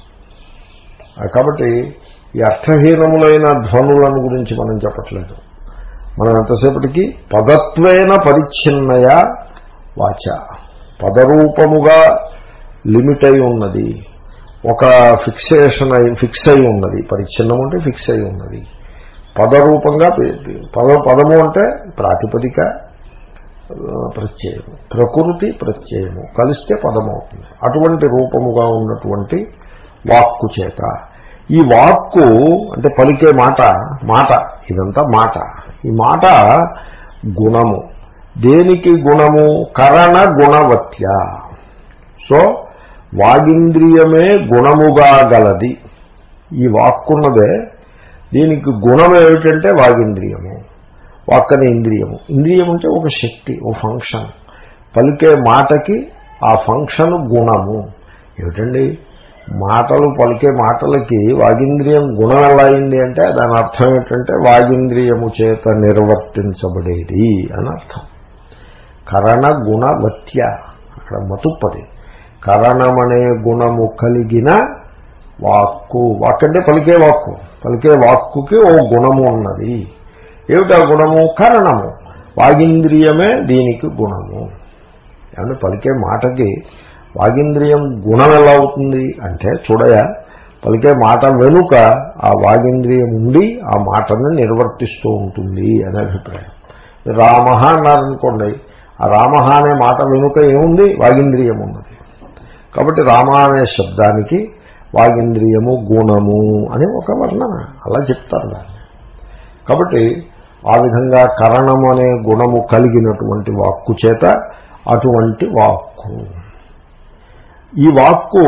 కాబట్టి ఈ అర్థహీనములైన ధ్వనులను గురించి మనం చెప్పట్లేదు. మనం ఎంతసేపటికి పదత్వేన పరిచ్ఛిన్నయ వాచ. పదరూపముగా లిమిట్ అయి ఉన్నది. ఒక ఫిక్సేషన్ అయి ఫిక్స్ అయి ఉన్నది. పరిచ్ఛిన్నం అంటే ఫిక్స్ అయి ఉన్నది. పదరూపంగా పద పదము అంటే ప్రాతిపదిక ప్రత్యయము. ప్రకృతి ప్రత్యయము. కలిస్తే పదమవుతుంది. అటువంటి రూపముగా ఉన్నటువంటి వాక్కు చేత. ఈ వాక్కు అంటే పలికే మాట మాట ఇదంతా మాట. ఈ మాట గుణము. దేనికి గుణము? కరణ గుణవత్య. సో వాగింద్రియమే గుణముగా గలది. ఈ వాక్కున్నదే దీనికి గుణం ఏమిటంటే వాగింద్రియము. వాక్కని ఇంద్రియము. ఇంద్రియం అంటే ఒక శక్తి ఒక ఫంక్షన్. పలికే మాటకి ఆ ఫంక్షన్ గుణము. ఏమిటండి? మాటలు పలికే మాటలకి వాగింద్రియం గుణం ఎలా అయింది అంటే దాని అర్థం ఏంటంటే వాగింద్రియము చేత నిర్వర్తించబడేది అని అర్థం. కరణ గుణవత్య అక్కడ మతుప్పది కరణమనే గుణము కలిగిన వాక్కు. వాక్ అంటే పలికే వాక్కు. పలికే వాక్కుకి ఓ గుణము ఉన్నది. ఏమిటా గుణము? కారణము. వాగింద్రియమే దీనికి గుణము. ఏమంటే పలికే మాటకి వాగింద్రియం గుణం ఎలా అవుతుంది అంటే చూడయా పలికే మాట వెనుక ఆ వాగింద్రియం ఉండి ఆ మాటను నిర్వర్తిస్తూ ఉంటుంది అనే అభిప్రాయం. రామ అన్నారనుకోండి ఆ రామ అనే మాట వెనుక ఏముంది? వాగింద్రియం ఉన్నది. కాబట్టి రామ అనే శబ్దానికి వాగింద్రియము గుణము అని ఒక వర్ణన. అలా చెప్తారు దాన్ని. కాబట్టి ఆ విధంగా కరణం అనే గుణము కలిగినటువంటి వాక్కు చేత అటువంటి వాక్కు. ఈ వాక్కు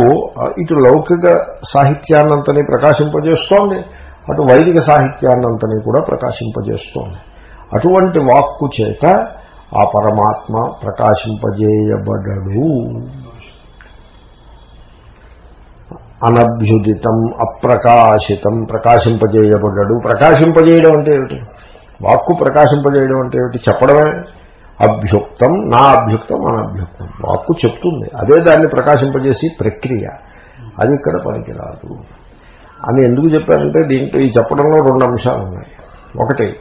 ఇటు లౌకిక సాహిత్యాన్నంతని ప్రకాశింపజేస్తోంది అటు వైదిక సాహిత్యాన్నంతని కూడా ప్రకాశింపజేస్తోంది. అటువంటి వాక్కు చేత ఆ పరమాత్మ ప్రకాశింపజేయబడడు. అనభ్యుదితం అప్రకాశితం ప్రకాశింపజేయబడ్డాడు ప్రకాశింపజేయడం అంటే ఏమిటి? వాక్కు ప్రకాశింపజేయడం అంటే ఏమిటి? చెప్పడమే. అభ్యుక్తం నా అభ్యుక్తం అభ్యుక్తం. వాక్కు చెప్తుంది. అదే దాన్ని ప్రకాశింపజేసి ప్రక్రియ. అది ఇక్కడ పనికిరాదు. అని ఎందుకు చెప్పారంటే దీంట్లో ఈ చెప్పడంలో రెండు అంశాలు ఉన్నాయి. ఒకటి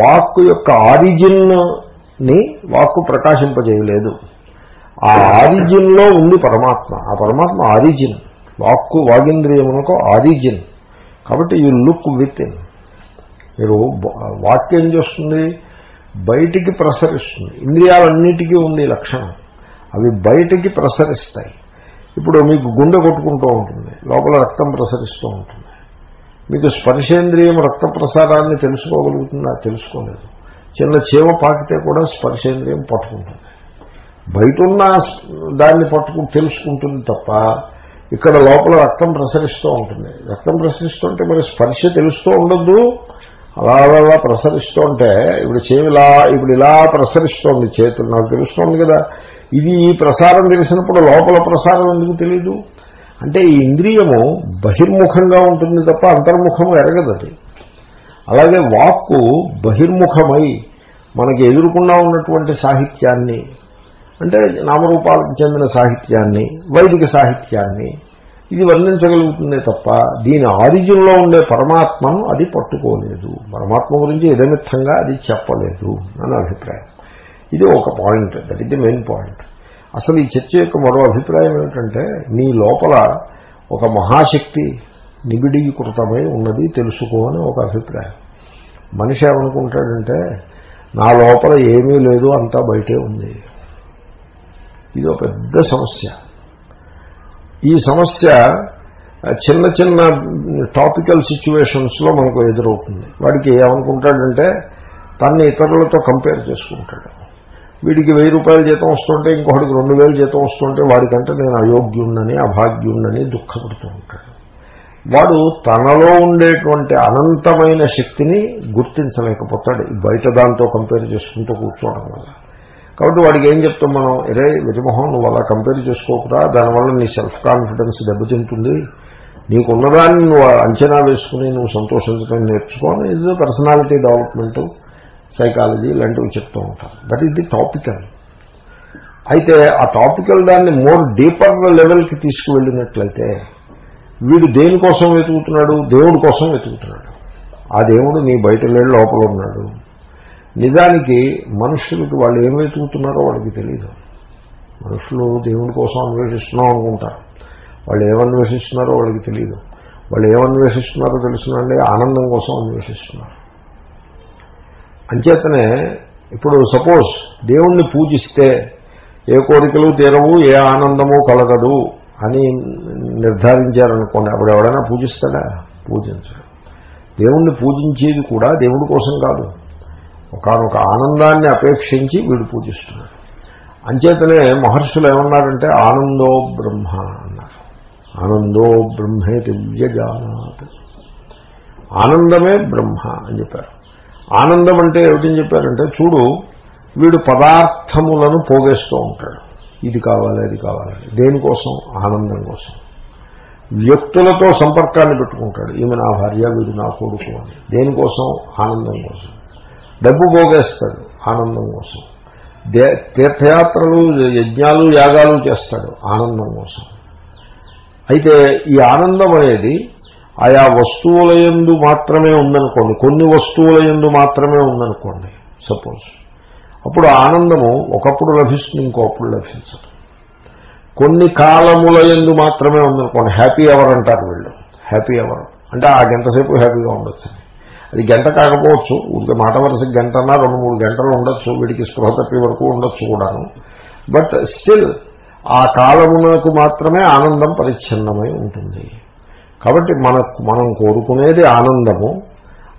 వాక్కు యొక్క ఆరిజిన్ని వాక్కు ప్రకాశింపజేయలేదు. ఆ ఆరిజిన్లో ఉంది పరమాత్మ. ఆ పరమాత్మ ఆరిజిన్. వాక్కు వాగింద్రియమునకు ఆరిజిన్. కాబట్టి యూ లుక్ విత్ ఇన్. మీరు వాక్ వాక్యం ఏం చేస్తుంది బయటికి ప్రసరిస్తుంది. ఇంద్రియాలన్నిటికీ ఉంది లక్షణం. అవి బయటికి ప్రసరిస్తాయి. ఇప్పుడు మీకు గుండె కొట్టుకుంటూ ఉంటుంది. లోపల రక్తం ప్రసరిస్తూ ఉంటుంది. మీకు స్పర్శేంద్రియం రక్త ప్రసారాన్ని తెలుసుకోగలుగుతుందా? తెలుసుకోలేదు. చిన్న చీమ పాకితే కూడా స్పర్శేంద్రియం పట్టుకుంటుంది. బయట ఉన్న దాన్ని పట్టుకుని తెలుసుకుంటుంది తప్ప ఇక్కడ లోపల రక్తం ప్రసరిస్తూ ఉంటుంది. రక్తం ప్రసరిస్తుంటే మరి స్పర్శ తెలుస్తూ ఉండద్దు. అలా అలా అలా ప్రసరిస్తూ ఉంటే ఇప్పుడు చేవి ఇలా ఇప్పుడు ఇలా ప్రసరిస్తోంది చేతులు. నాకు తెలుస్తోంది కదా. ఇది ఈ ప్రసారం తెలిసినప్పుడు లోపల ప్రసారం ఎందుకు తెలియదు అంటే ఈ ఇంద్రియము బహిర్ముఖంగా ఉంటుంది తప్ప అంతర్ముఖము ఎరగదది. అలాగే వాక్కు బహిర్ముఖమై మనకి ఎదురుకుండా ఉన్నటువంటి సాహిత్యాన్ని అంటే నామరూపాలకు చెందిన సాహిత్యాన్ని వైదిక సాహిత్యాన్ని ఇది వర్ణించగలుగుతుందే తప్ప దీని ఆరిజిన్లో ఉండే పరమాత్మను అది పట్టుకోలేదు. పరమాత్మ గురించి ఎదమిత్తంగా అది చెప్పలేదు అని అభిప్రాయం. ఇది ఒక పాయింట్. దట్ ఇది మెయిన్ పాయింట్ అసలు ఈ చర్చ యొక్క మరో అభిప్రాయం ఏమిటంటే నీ లోపల ఒక మహాశక్తి నిబిడీకృతమై ఉన్నది తెలుసుకో అని ఒక అభిప్రాయం. మనిషి ఏమనుకుంటాడంటే నా లోపల ఏమీ లేదు అంతా బయటే ఉంది. ఇది ఒక పెద్ద సమస్య. ఈ సమస్య చిన్న చిన్న టాపికల్ సిచ్యువేషన్స్లో మనకు ఎదురవుతుంది. వాడికి ఏమనుకుంటాడంటే తన్ని ఇతరులతో కంపేర్ చేసుకుంటాడు. వీడికి వెయ్యి రూపాయల జీతం వస్తుంటే ఇంకొకటికి రెండు వేలు జీతం వస్తుంటే వాడికంటే నేను అయోగ్యుణ్ణని అభాగ్యుణ్ణని దుఃఖపడుతూ ఉంటాడు. వాడు తనలో ఉండేటువంటి అనంతమైన శక్తిని గుర్తించలేకపోతాడు. బయట దాంతో కంపేర్ చేసుకుంటూ కూర్చోవడం వల్ల. కాబట్టి వాడికి ఏం చెప్తాం మనం? ఇరే విజమోహన్ నువ్వు అలా కంపేర్ చేసుకోకురా దానివల్ల నీ సెల్ఫ్ కాన్ఫిడెన్స్ దెబ్బతింటుంది. నీకున్నదాన్ని నువ్వు అంచనా వేసుకుని నువ్వు సంతోషించడం నేర్చుకోవాలి ఇది పర్సనాలిటీ డెవలప్మెంట్ సైకాలజీ ఇలాంటివి చెప్తూ ఉంటారు. దట్ ఈస్ ది టాపికల్ అయితే ఆ టాపికల్ దాన్ని మోర్ డీపర్ లెవెల్కి తీసుకువెళ్ళినట్లయితే వీడు దేనికోసం వెతుకుతున్నాడు? దేవుడి కోసం వెతుకుతున్నాడు. ఆ దేవుడు నీ బయట లేడు లోపల ఉన్నాడు. నిజానికి మనుషులకి వాళ్ళు ఏం వెతుకుతున్నారో వాళ్ళకి తెలియదు మనుషులు దేవుడి కోసం అన్వేషిస్తున్నాం అనుకుంటారు. వాళ్ళు ఏమన్వేషిస్తున్నారో వాళ్ళకి తెలియదు వాళ్ళు ఏమన్వేషిస్తున్నారో తెలుసునండి ఆనందం కోసం అన్వేషిస్తున్నారు. అంచేతనే ఇప్పుడు సపోజ్ దేవుణ్ణి పూజిస్తే ఏ కోరికలు తీరవు ఏ ఆనందము కలగదు అని నిర్ధారించారనుకోండి అప్పుడు ఎవడైనా పూజిస్తాడా? పూజించడు. దేవుణ్ణి పూజించేది కూడా దేవుడి కోసం కాదు. ఒకనొక ఆనందాన్ని అపేక్షించి వీడు పూజిస్తున్నాడు. అంచేతనే మహర్షులు ఏమన్నారంటే ఆనందో బ్రహ్మ అన్నారు. ఆనందో బ్రహ్మే దివ్యజానాత్ ఆనందమే బ్రహ్మ అని చెప్పారు. ఆనందం అంటే ఏమిటని చెప్పారంటే చూడు వీడు పదార్థములను పోగేస్తూ ఉంటాడు. ఇది కావాలి అది కావాలి దేనికోసం? ఆనందం కోసం. వ్యక్తులతో సంపర్కాన్ని పెట్టుకుంటాడు. ఈమె నా భార్య వీడు నా కొడుకు అని. దేనికోసం? ఆనందం కోసం. డబ్బు పోగేస్తాడు ఆనందం కోసం. దే తీర్థయాత్రలు యజ్ఞాలు యాగాలు చేస్తాడు ఆనందం కోసం. అయితే ఈ ఆనందం అనేది ఆయా వస్తువుల ఎందు మాత్రమే ఉందనుకోండి కొన్ని వస్తువుల ఎందు మాత్రమే ఉందనుకోండి సపోజ్ అప్పుడు ఆనందము ఒకప్పుడు లభిస్తుంది ఇంకొకప్పుడు లభించదు. కొన్ని కాలముల ఎందు మాత్రమే ఉందనుకోండి హ్యాపీ అవర్ అంటారు వీళ్ళు. హ్యాపీ అవర్ అంటే ఆ గంటసేపు హ్యాపీగా ఉండొచ్చు అది గంట కాకపోవచ్చు. ఊరికే మాట వరుసకి గంటన్నా రెండు మూడు గంటలు ఉండొచ్చు. వీడికి స్పృహ తప్పి వరకు ఉండొచ్చు కూడాను. బట్ స్టిల్ ఆ కాలమునకు మాత్రమే ఆనందం పరిచ్ఛిన్నమై ఉంటుంది. కాబట్టి మనకు మనం కోరుకునేది ఆనందము.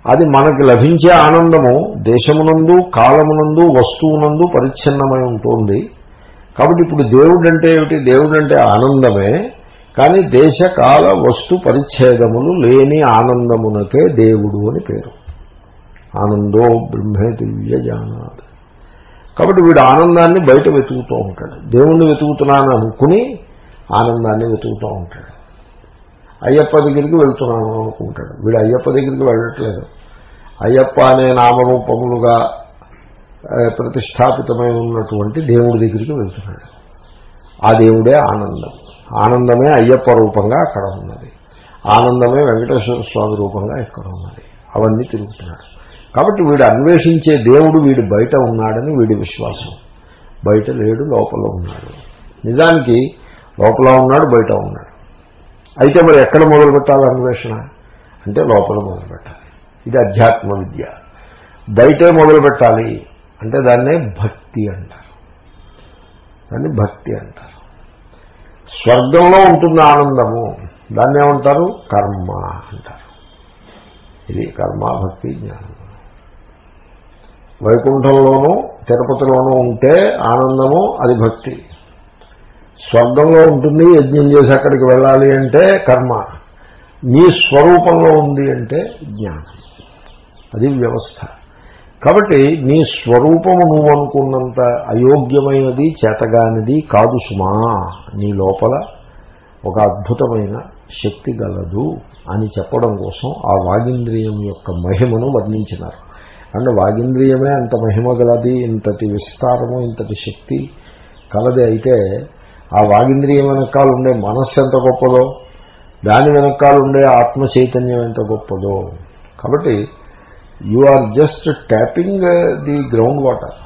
అది మనకి లభించే ఆనందము దేశమునందు కాలమునందు వస్తువునందు పరిచ్ఛిన్నమై ఉంటుంది. కాబట్టి ఇప్పుడు దేవుడు అంటే ఏమిటి? దేవుడు అంటే ఆనందమే. కానీ దేశకాల వస్తు పరిచ్ఛేదములు లేని ఆనందమునకే దేవుడు అని పేరు. ఆనందో బ్రహ్మే దివ్యజానాథ్ కాబట్టి వీడు ఆనందాన్ని బయట వెతుకుతూ ఉంటాడు. దేవుణ్ణి వెతుకుతున్నాను అనుకుని ఆనందాన్ని వెతుకుతూ ఉంటాడు. అయ్యప్ప దగ్గరికి వెళ్తున్నాను అనుకుంటాడు. వీడు అయ్యప్ప దగ్గరికి వెళ్ళట్లేదు. అయ్యప్ప అనే నామరూపములుగా ప్రతిష్టాపితమై ఉన్నటువంటి దేవుడి దగ్గరికి వెళ్తున్నాడు. ఆ దేవుడే ఆనందం. ఆనందమే అయ్యప్ప రూపంగా అక్కడ ఉన్నది. ఆనందమే వెంకటేశ్వర స్వామి రూపంగా ఇక్కడ ఉన్నది. అవన్నీ తిరుగుతున్నాడు. కాబట్టి వీడు అన్వేషించే దేవుడు వీడు బయట ఉన్నాడని వీడి విశ్వాసం. బయట లేడు లోపల ఉన్నాడు. నిజానికి లోపల ఉన్నాడు బయట ఉన్నాడు. అయితే మరి ఎక్కడ మొదలు పెట్టాలి అన్వేషణ? అంటే లోపల మొదలు పెట్టాలి. ఇది అధ్యాత్మ విద్య. బయటే మొదలు పెట్టాలి అంటే దాన్నే భక్తి అంటారు. దాన్ని భక్తి అంటారు. స్వర్గంలో ఉంటుంది ఆనందము. దాన్ని ఏమంటారు? కర్మ అంటారు. ఇది కర్మ భక్తి జ్ఞానం. వైకుంఠంలోనూ తిరుపతిలోనూ ఉంటే ఆనందము అది భక్తి. స్వర్గంలో ఉంటుంది యజ్ఞం చేసి అక్కడికి వెళ్ళాలి అంటే కర్మ. నీ స్వరూపంలో ఉంది అంటే జ్ఞానం. అది వ్యవస్థ. కాబట్టి నీ స్వరూపము నువ్వు అనుకున్నంత అయోగ్యమైనది చేతగానిది కాదు సుమా. నీ లోపల ఒక అద్భుతమైన శక్తి గలదు అని చెప్పడం కోసం ఆ వాగింద్రియం యొక్క మహిమను వర్ణించినారు. అంటే వాగింద్రియమే అంత మహిమ గలది ఇంతటి విస్తారము ఇంతటి శక్తి కలది అయితే ఆ వాగింద్రియం వెనకాల ఉండే మనస్సు ఎంత గొప్పదో దాని వెనకాల ఉండే ఆత్మ చైతన్యం ఎంత గొప్పదో. కాబట్టి you are just tapping the ground water.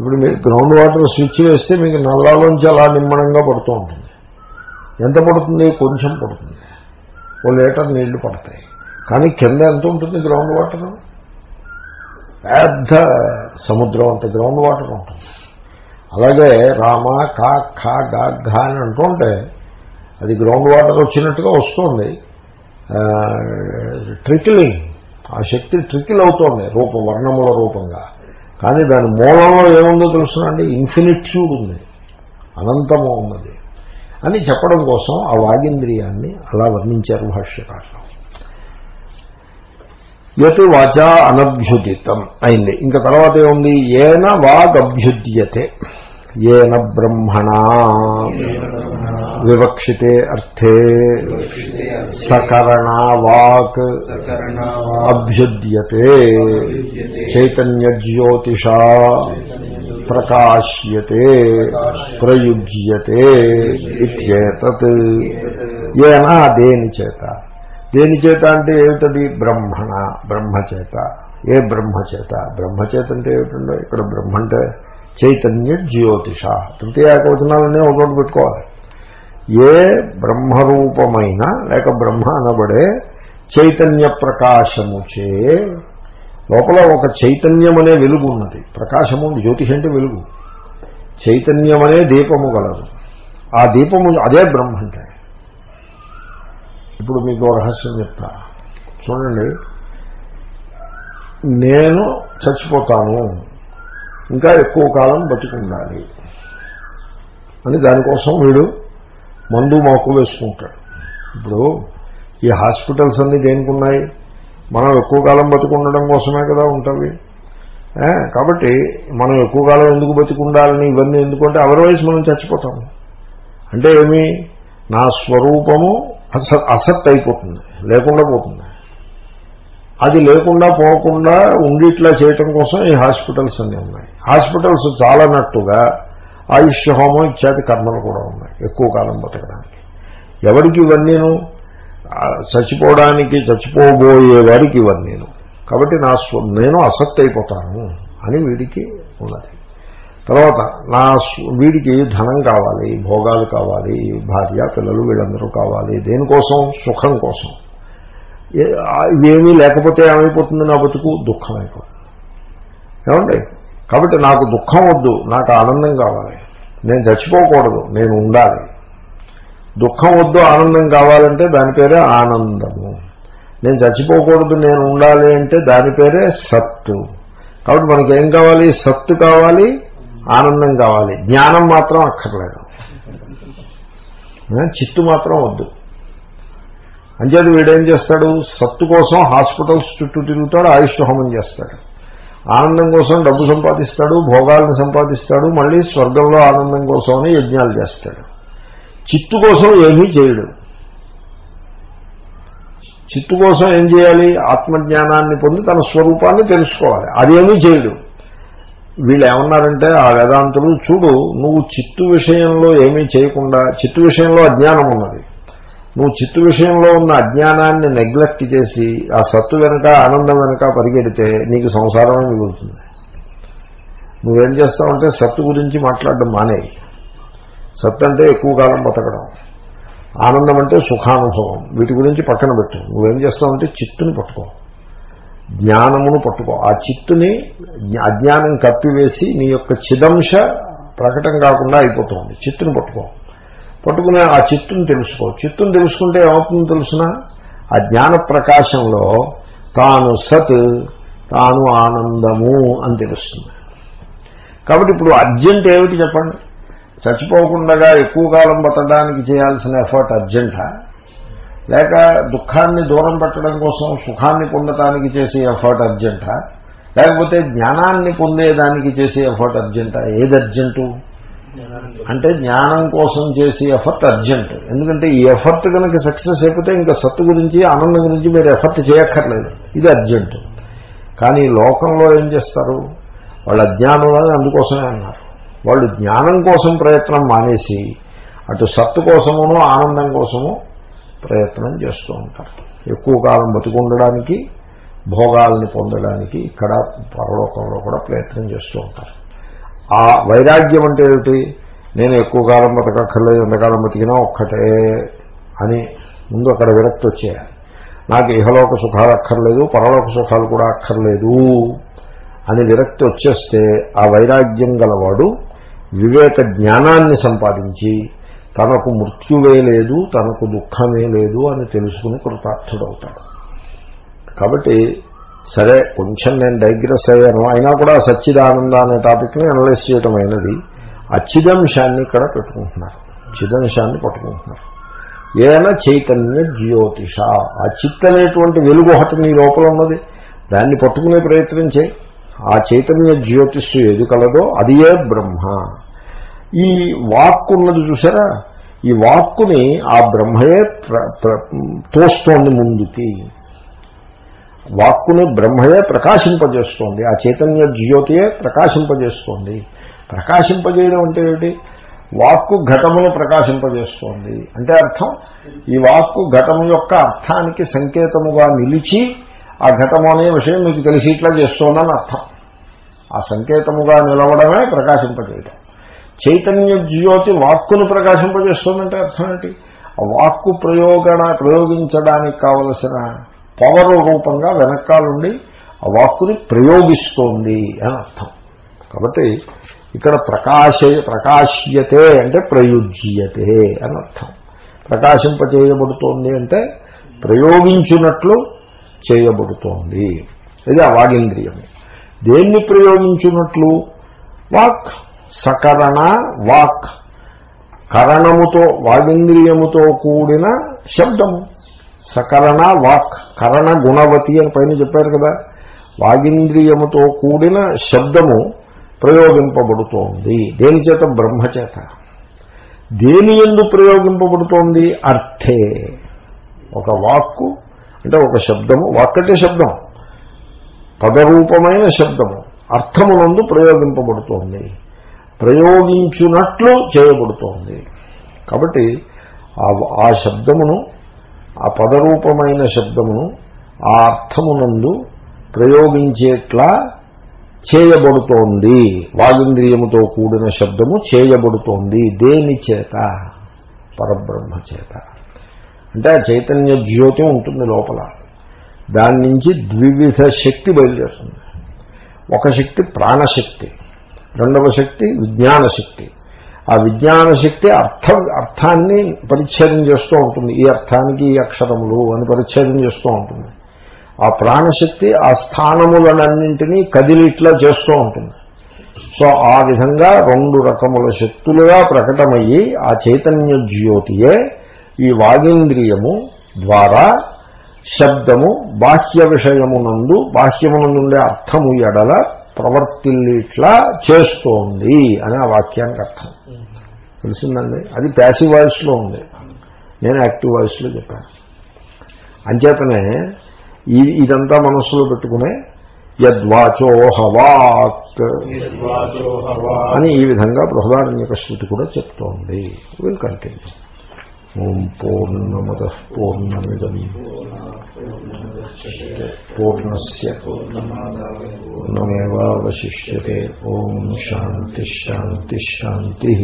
ఇప్పుడు మీరు గ్రౌండ్ వాటర్ స్విచ్ వేస్తే మీకు నల్లాలోంచి అలా నిమ్మడంగా పడుతూ ఉంటుంది. ఎంత పడుతుంది? కొంచెం పడుతుంది. ఓ లీటర్ నీళ్ళు పడతాయి. కానీ కింద ఎంత ఉంటుంది గ్రౌండ్ వాటర్? పెద్ద సముద్రం అంత గ్రౌండ్ వాటర్ ఉంటుంది. అలాగే రామ కా ఖా గా ఘా అని అంటుంటే అది గ్రౌండ్ వాటర్ వచ్చినట్టుగా వస్తుంది. ట్రికిలింగ్. ఆ శక్తి ట్రికిల్ అవుతోంది రూప వర్ణముల రూపంగా. కానీ దాని మూలంలో ఏముందో తెలుసునండి ఇన్ఫినిట్యూడ్ ఉంది. అనంతము ఉన్నది. అని చెప్పడం కోసం ఆ వాగింద్రియాన్ని అలా వర్ణించారు భాష్యకారులు. యత్ వాచా అనభ్యుదితం అయింది. ఇంకా తర్వాత ఏముంది? ఏన వాగభ్యుద్యతే. ఏన బ్రహ్మణా. వివక్షితే అర్థే సకరణా వాక్ అభ్యుద్యతే చైతన్య జ్యోతిషా ప్రకాశ్యతే ప్రయుజ్యతే ఇత్యేతత్ ఏనా దేని చేత దేని చేత అంటే ఏమిటది? బ్రహ్మణ బ్రహ్మచేత। ఏ బ్రహ్మచేత? బ్రహ్మచేత అంటే ఏమిటండో? ఇక్కడ బ్రహ్మ అంటే చైతన్య జ్యోతిష తృతీయ ఏకవచనాలనే ఒకటి పెట్టుకోవాలి. ఏ బ్రహ్మరూపమైన లేక బ్రహ్మ అనబడే చైతన్య ప్రకాశముచే లోపల ఒక చైతన్యం అనే వెలుగు ఉన్నది ప్రకాశము జ్యోతిష్ అంటే వెలుగు. చైతన్యం అనే దీపము గలదు. ఆ దీపము అదే బ్రహ్మ అంటే. ఇప్పుడు మీకు రహస్యం చెప్తా. చూడండి. నేను చచ్చిపోతాను. ఇంకా ఎక్కువ కాలం బతికుండాలి. అని దానికోసం వీడు మందు మాకు వేసుకుంటాడు. ఇప్పుడు ఈ హాస్పిటల్స్ అన్నీ దేనికి ఉన్నాయి మనం ఎక్కువ కాలం బతుకుండడం కోసమే కదా ఉంటవి. కాబట్టి మనం ఎక్కువ కాలం ఎందుకు బతికుండాలని ఇవన్నీ ఎందుకంటే అదర్వైజ్ మనం చచ్చిపోతాము అంటే ఏమి? నా స్వరూపము అసత్ అయిపోతుంది లేకుండా పోతుంది. అది లేకుండా పోకుండా ఉండిట్లా చేయటం కోసం ఈ హాస్పిటల్స్ అన్నీ ఉన్నాయి. హాస్పిటల్స్ చాలనట్టుగా ఆయుష్య హోమం ఇత్యాది కర్మలు కూడా ఉన్నాయి. ఎక్కువ కాలం బతకడానికి. ఎవరికి ఇవన్నీను చచ్చిపోవడానికి చచ్చిపోబోయే వారికి ఇవన్నీను కాబట్టి నా స్వ నేను అసక్తి అయిపోతాను అని వీడికి ఉన్నది. తర్వాత నా వీడికి ధనం కావాలి భోగాలు కావాలి భార్య పిల్లలు వీళ్ళందరూ కావాలి దేనికోసం? సుఖం కోసం. ఏమీ ఇవేమీ లేకపోతే ఏమైపోతుంది నా బతుకు? దుఃఖం అయిపోతుంది ఏమండి? కాబట్టి నాకు దుఃఖం వద్దు నాకు ఆనందం కావాలి. నేను చచ్చిపోకూడదు నేను ఉండాలి. దుఃఖం వద్దు ఆనందం కావాలంటే దాని పేరే ఆనందము. నేను చచ్చిపోకూడదు నేను ఉండాలి అంటే దాని పేరే సత్తు. కాబట్టి మనకి ఏం కావాలి? సత్తు కావాలి ఆనందం కావాలి. జ్ఞానం మాత్రం అక్కర్లేదు. చిత్తు మాత్రం వద్దు. అంచేది వీడేం చేస్తాడు? సత్తు కోసం హాస్పిటల్స్ చుట్టూ తిరుగుతాడు ఆయుష్ హోమం చేస్తాడు. ఆనందం కోసం డబ్బు సంపాదిస్తాడు భోగాలను సంపాదిస్తాడు మళ్ళీ స్వర్గంలో ఆనందం కోసం అని యజ్ఞాలు చేస్తాడు. చిత్తు కోసం ఏమీ చేయడు. చిత్తు కోసం ఏం చేయాలి? ఆత్మజ్ఞానాన్ని పొంది తన స్వరూపాన్ని తెలుసుకోవాలి. అదేమీ చేయడు. వీళ్ళు ఏమన్నారంటే ఆ వేదాంతులు చూడు నువ్వు చిత్తు విషయంలో ఏమీ చేయకుండా చిత్తు విషయంలో అజ్ఞానం ఉన్నది. నువ్వు చిత్తు విషయంలో ఉన్న అజ్ఞానాన్ని నెగ్లెక్ట్ చేసి ఆ సత్తు వెనక ఆనందం వెనక పరిగెడితే నీకు సంసారమే మిగులుతుంది. నువ్వేం చేస్తావంటే సత్తు గురించి మాట్లాడడం మానేయి. సత్తు అంటే ఎక్కువ కాలం బతకడం. ఆనందం అంటే సుఖానుభవం. వీటి గురించి పక్కన పెట్టు. నువ్వేం చేస్తావంటే చిత్తుని పట్టుకో. జ్ఞానమును పట్టుకో. ఆ చిత్తుని అజ్ఞానం కప్పివేసి నీ యొక్క చిదంశ ప్రకటం కాకుండా అయిపోతుంది. చిత్తుని పట్టుకో. పట్టుకునే ఆ చిత్తును తెలుసుకో. చిత్తును తెలుసుకుంటే ఏమవుతుందో తెలుసిన? ఆ జ్ఞాన ప్రకాశంలో తాను సత్ తాను ఆనందము అని తెలుస్తుంది. కాబట్టి ఇప్పుడు అర్జెంట్ ఏమిటి చెప్పండి? చచ్చిపోకుండా ఎక్కువ కాలం బతకడానికి చేయాల్సిన ఎఫర్ట్ అర్జెంటా? లేక దుఃఖాన్ని దూరం పెట్టడం కోసం సుఖాన్ని పొందటానికి చేసే ఎఫర్ట్ అర్జెంటా? లేకపోతే జ్ఞానాన్ని పొందేదానికి చేసే ఎఫర్ట్ అర్జెంటా? ఏది అర్జెంటు? అంటే జ్ఞానం కోసం చేసే ఎఫర్ట్ అర్జెంట్ ఎందుకంటే ఈ ఎఫర్ట్ కనుక సక్సెస్ అయిపోతే ఇంకా సత్తు గురించి ఆనందం గురించి మీరు ఎఫర్ట్ చేయక్కర్లేదు. ఇది అర్జెంట్ కానీ లోకంలో ఏం చేస్తారు? వాళ్ళు అజ్ఞానం అని అందుకోసమే అన్నారు. వాళ్ళు జ్ఞానం కోసం ప్రయత్నం మానేసి అటు సత్తు కోసమును ఆనందం కోసము ప్రయత్నం చేస్తూ ఉంటారు. ఎక్కువ కాలం బతికుండడానికి భోగాల్ని పొందడానికి ఇక్కడ పరలోకంలో కూడా ప్రయత్నం చేస్తూ ఉంటారు. ఆ వైరాగ్యం అంటే ఏమిటి? నేను ఎక్కువ కాలం బతకక్కర్లేదు ఎంతకాలం బతికినా ఒక్కటే అని ముందు అక్కడ విరక్తి వచ్చేయాలి. నాకు ఇహలోక సుఖాలు అక్కర్లేదు పరలోక సుఖాలు కూడా అక్కర్లేదు అని విరక్తి వచ్చేస్తే ఆ వైరాగ్యం గలవాడు వివేక జ్ఞానాన్ని సంపాదించి తనకు మృత్యువే లేదు తనకు దుఃఖమే లేదు అని తెలుసుకుని కృతార్థుడవుతాడు. కాబట్టి సరే కొంచెం నేను డైగ్రెస్ అయ్యాను అయినా కూడా సచ్చిదానంద అనే టాపిక్ని అనలైజ్ చేయటం అయినది. అచ్చిదంశాన్ని ఇక్కడ పెట్టుకుంటున్నారు. చిదంశాన్ని పట్టుకుంటున్నారు. ఏన చైతన్య జ్యోతిష ఆ చిత్ అనేటువంటి వెలుగు ఒకటి నీ లోపల ఉన్నది. దాన్ని పట్టుకునే ప్రయత్నం చేయి. ఆ చైతన్య జ్యోతిష్ ఏది కలదో అది ఏ బ్రహ్మ. ఈ వాక్కు ఉన్నది చూసారా? ఈ వాక్కుని ఆ బ్రహ్మయే ప్ర- ప్ర- తోస్తోంది ముందుకి. వాక్కుని బ్రహ్మయే ప్రకాశింపజేస్తోంది. ఆ చైతన్య జ్యోతియే ప్రకాశింపజేస్తోంది. ప్రకాశింపజేయడం అంటే ఏమిటి? వాక్కు ఘటమును ప్రకాశింపజేస్తోంది. అంటే అర్థం ఈ వాక్కు ఘటము యొక్క అర్థానికి సంకేతముగా నిలిచి ఆ ఘటము అనే విషయం మీకు తెలిసి ఇట్లా చేస్తోందని అర్థం. ఆ సంకేతముగా నిలవడమే ప్రకాశింపజేయడం చైతన్య జ్యోతి వాక్కును ప్రకాశింపజేస్తోందంటే అర్థం ఏంటి? ఆ వాక్కు ప్రయోగణ ప్రయోగించడానికి కావలసిన పవర్ రూపంగా వెనకాలండి ఆ వాక్కుని ప్రయోగిస్తోంది అని అర్థం. కాబట్టి ఇక్కడ ప్రకాశ ప్రకాశ్యతే అంటే ప్రయుజ్యతే అని అర్థం. ప్రకాశింపచేయబడుతోంది అంటే ప్రయోగించున్నట్లు చేయబడుతోంది. ఇది ఆ వాగింద్రియము. దేన్ని ప్రయోగించున్నట్లు వాక్ సకరణ వాక్. కరణముతో వాగింద్రియముతో కూడిన శబ్దము. సకరణ వాక్ కరణ గుణవతి అని పైన చెప్పారు కదా. వాగింద్రియముతో కూడిన శబ్దము ప్రయోగింపబడుతోంది. దేని చేత? బ్రహ్మచేత. దేని ఎందు ప్రయోగింపబడుతోంది? అర్థే. ఒక వాక్కు అంటే ఒక శబ్దము వాక్కటే శబ్దం. పదరూపమైన శబ్దము అర్థమునందు ప్రయోగింపబడుతోంది. ప్రయోగించునట్లు చేయబడుతోంది. కాబట్టి ఆ- ఆ శబ్దమును ఆ పదరూపమైన శబ్దమును ఆ అర్థమునందు ప్రయోగించేట్లా చేయబడుతోంది. వాగింద్రియముతో కూడిన శబ్దము చేయబడుతోంది. దేని చేత? పరబ్రహ్మ చేత. అంటే ఆ చైతన్య జ్యోతి ఉంటుంది లోపల. దాని నుంచి ద్వివిధ శక్తి బయలుదేరుతుంది. ఒక శక్తి ప్రాణశక్తి రెండవ శక్తి విజ్ఞాన శక్తి ఆ విజ్ఞాన శక్తి అర్థ అర్థాన్ని పరిచ్ఛేదం చేస్తూ ఉంటుంది. ఈ అర్థానికి ఈ అక్షరములు అని పరిచ్ఛేదం చేస్తూ ఉంటుంది. ఆ ప్రాణశక్తి ఆ స్థానములనన్నింటినీ కదిలి ఇట్లా చేస్తూ ఉంటుంది. సో ఆ విధంగా రెండు రకముల శక్తులుగా ప్రకటమయ్యి ఆ చైతన్య జ్యోతియే ఈ వాగేంద్రియము ద్వారా శబ్దము బాహ్య విషయమునందు బాహ్యమునందుండే అర్థము ఎడల ప్రవర్తిల్లిట్లా చేస్తోంది అని ఆ వాక్యానికి అర్థం. తెలిసిందండి? అది ప్యాసివ్ వాయిస్లో ఉంది. నేను యాక్టివ్ వాయిస్లో చెప్పాను. అంచేతనే ఇదంతా మనస్సులో పెట్టుకునే యద్వాచోహవాక్ యద్వాచోహవా అని ఈ విధంగా బృహదారణ్యక శృతి కూడా చెప్తోంది. విల్ కంటిన్యూ ఓం పూర్ణమద పూర్ణమిదం పూర్ణస్య పూర్ణమేవాశిష్యతే ఓం శాంతి శాంతి శాంతి.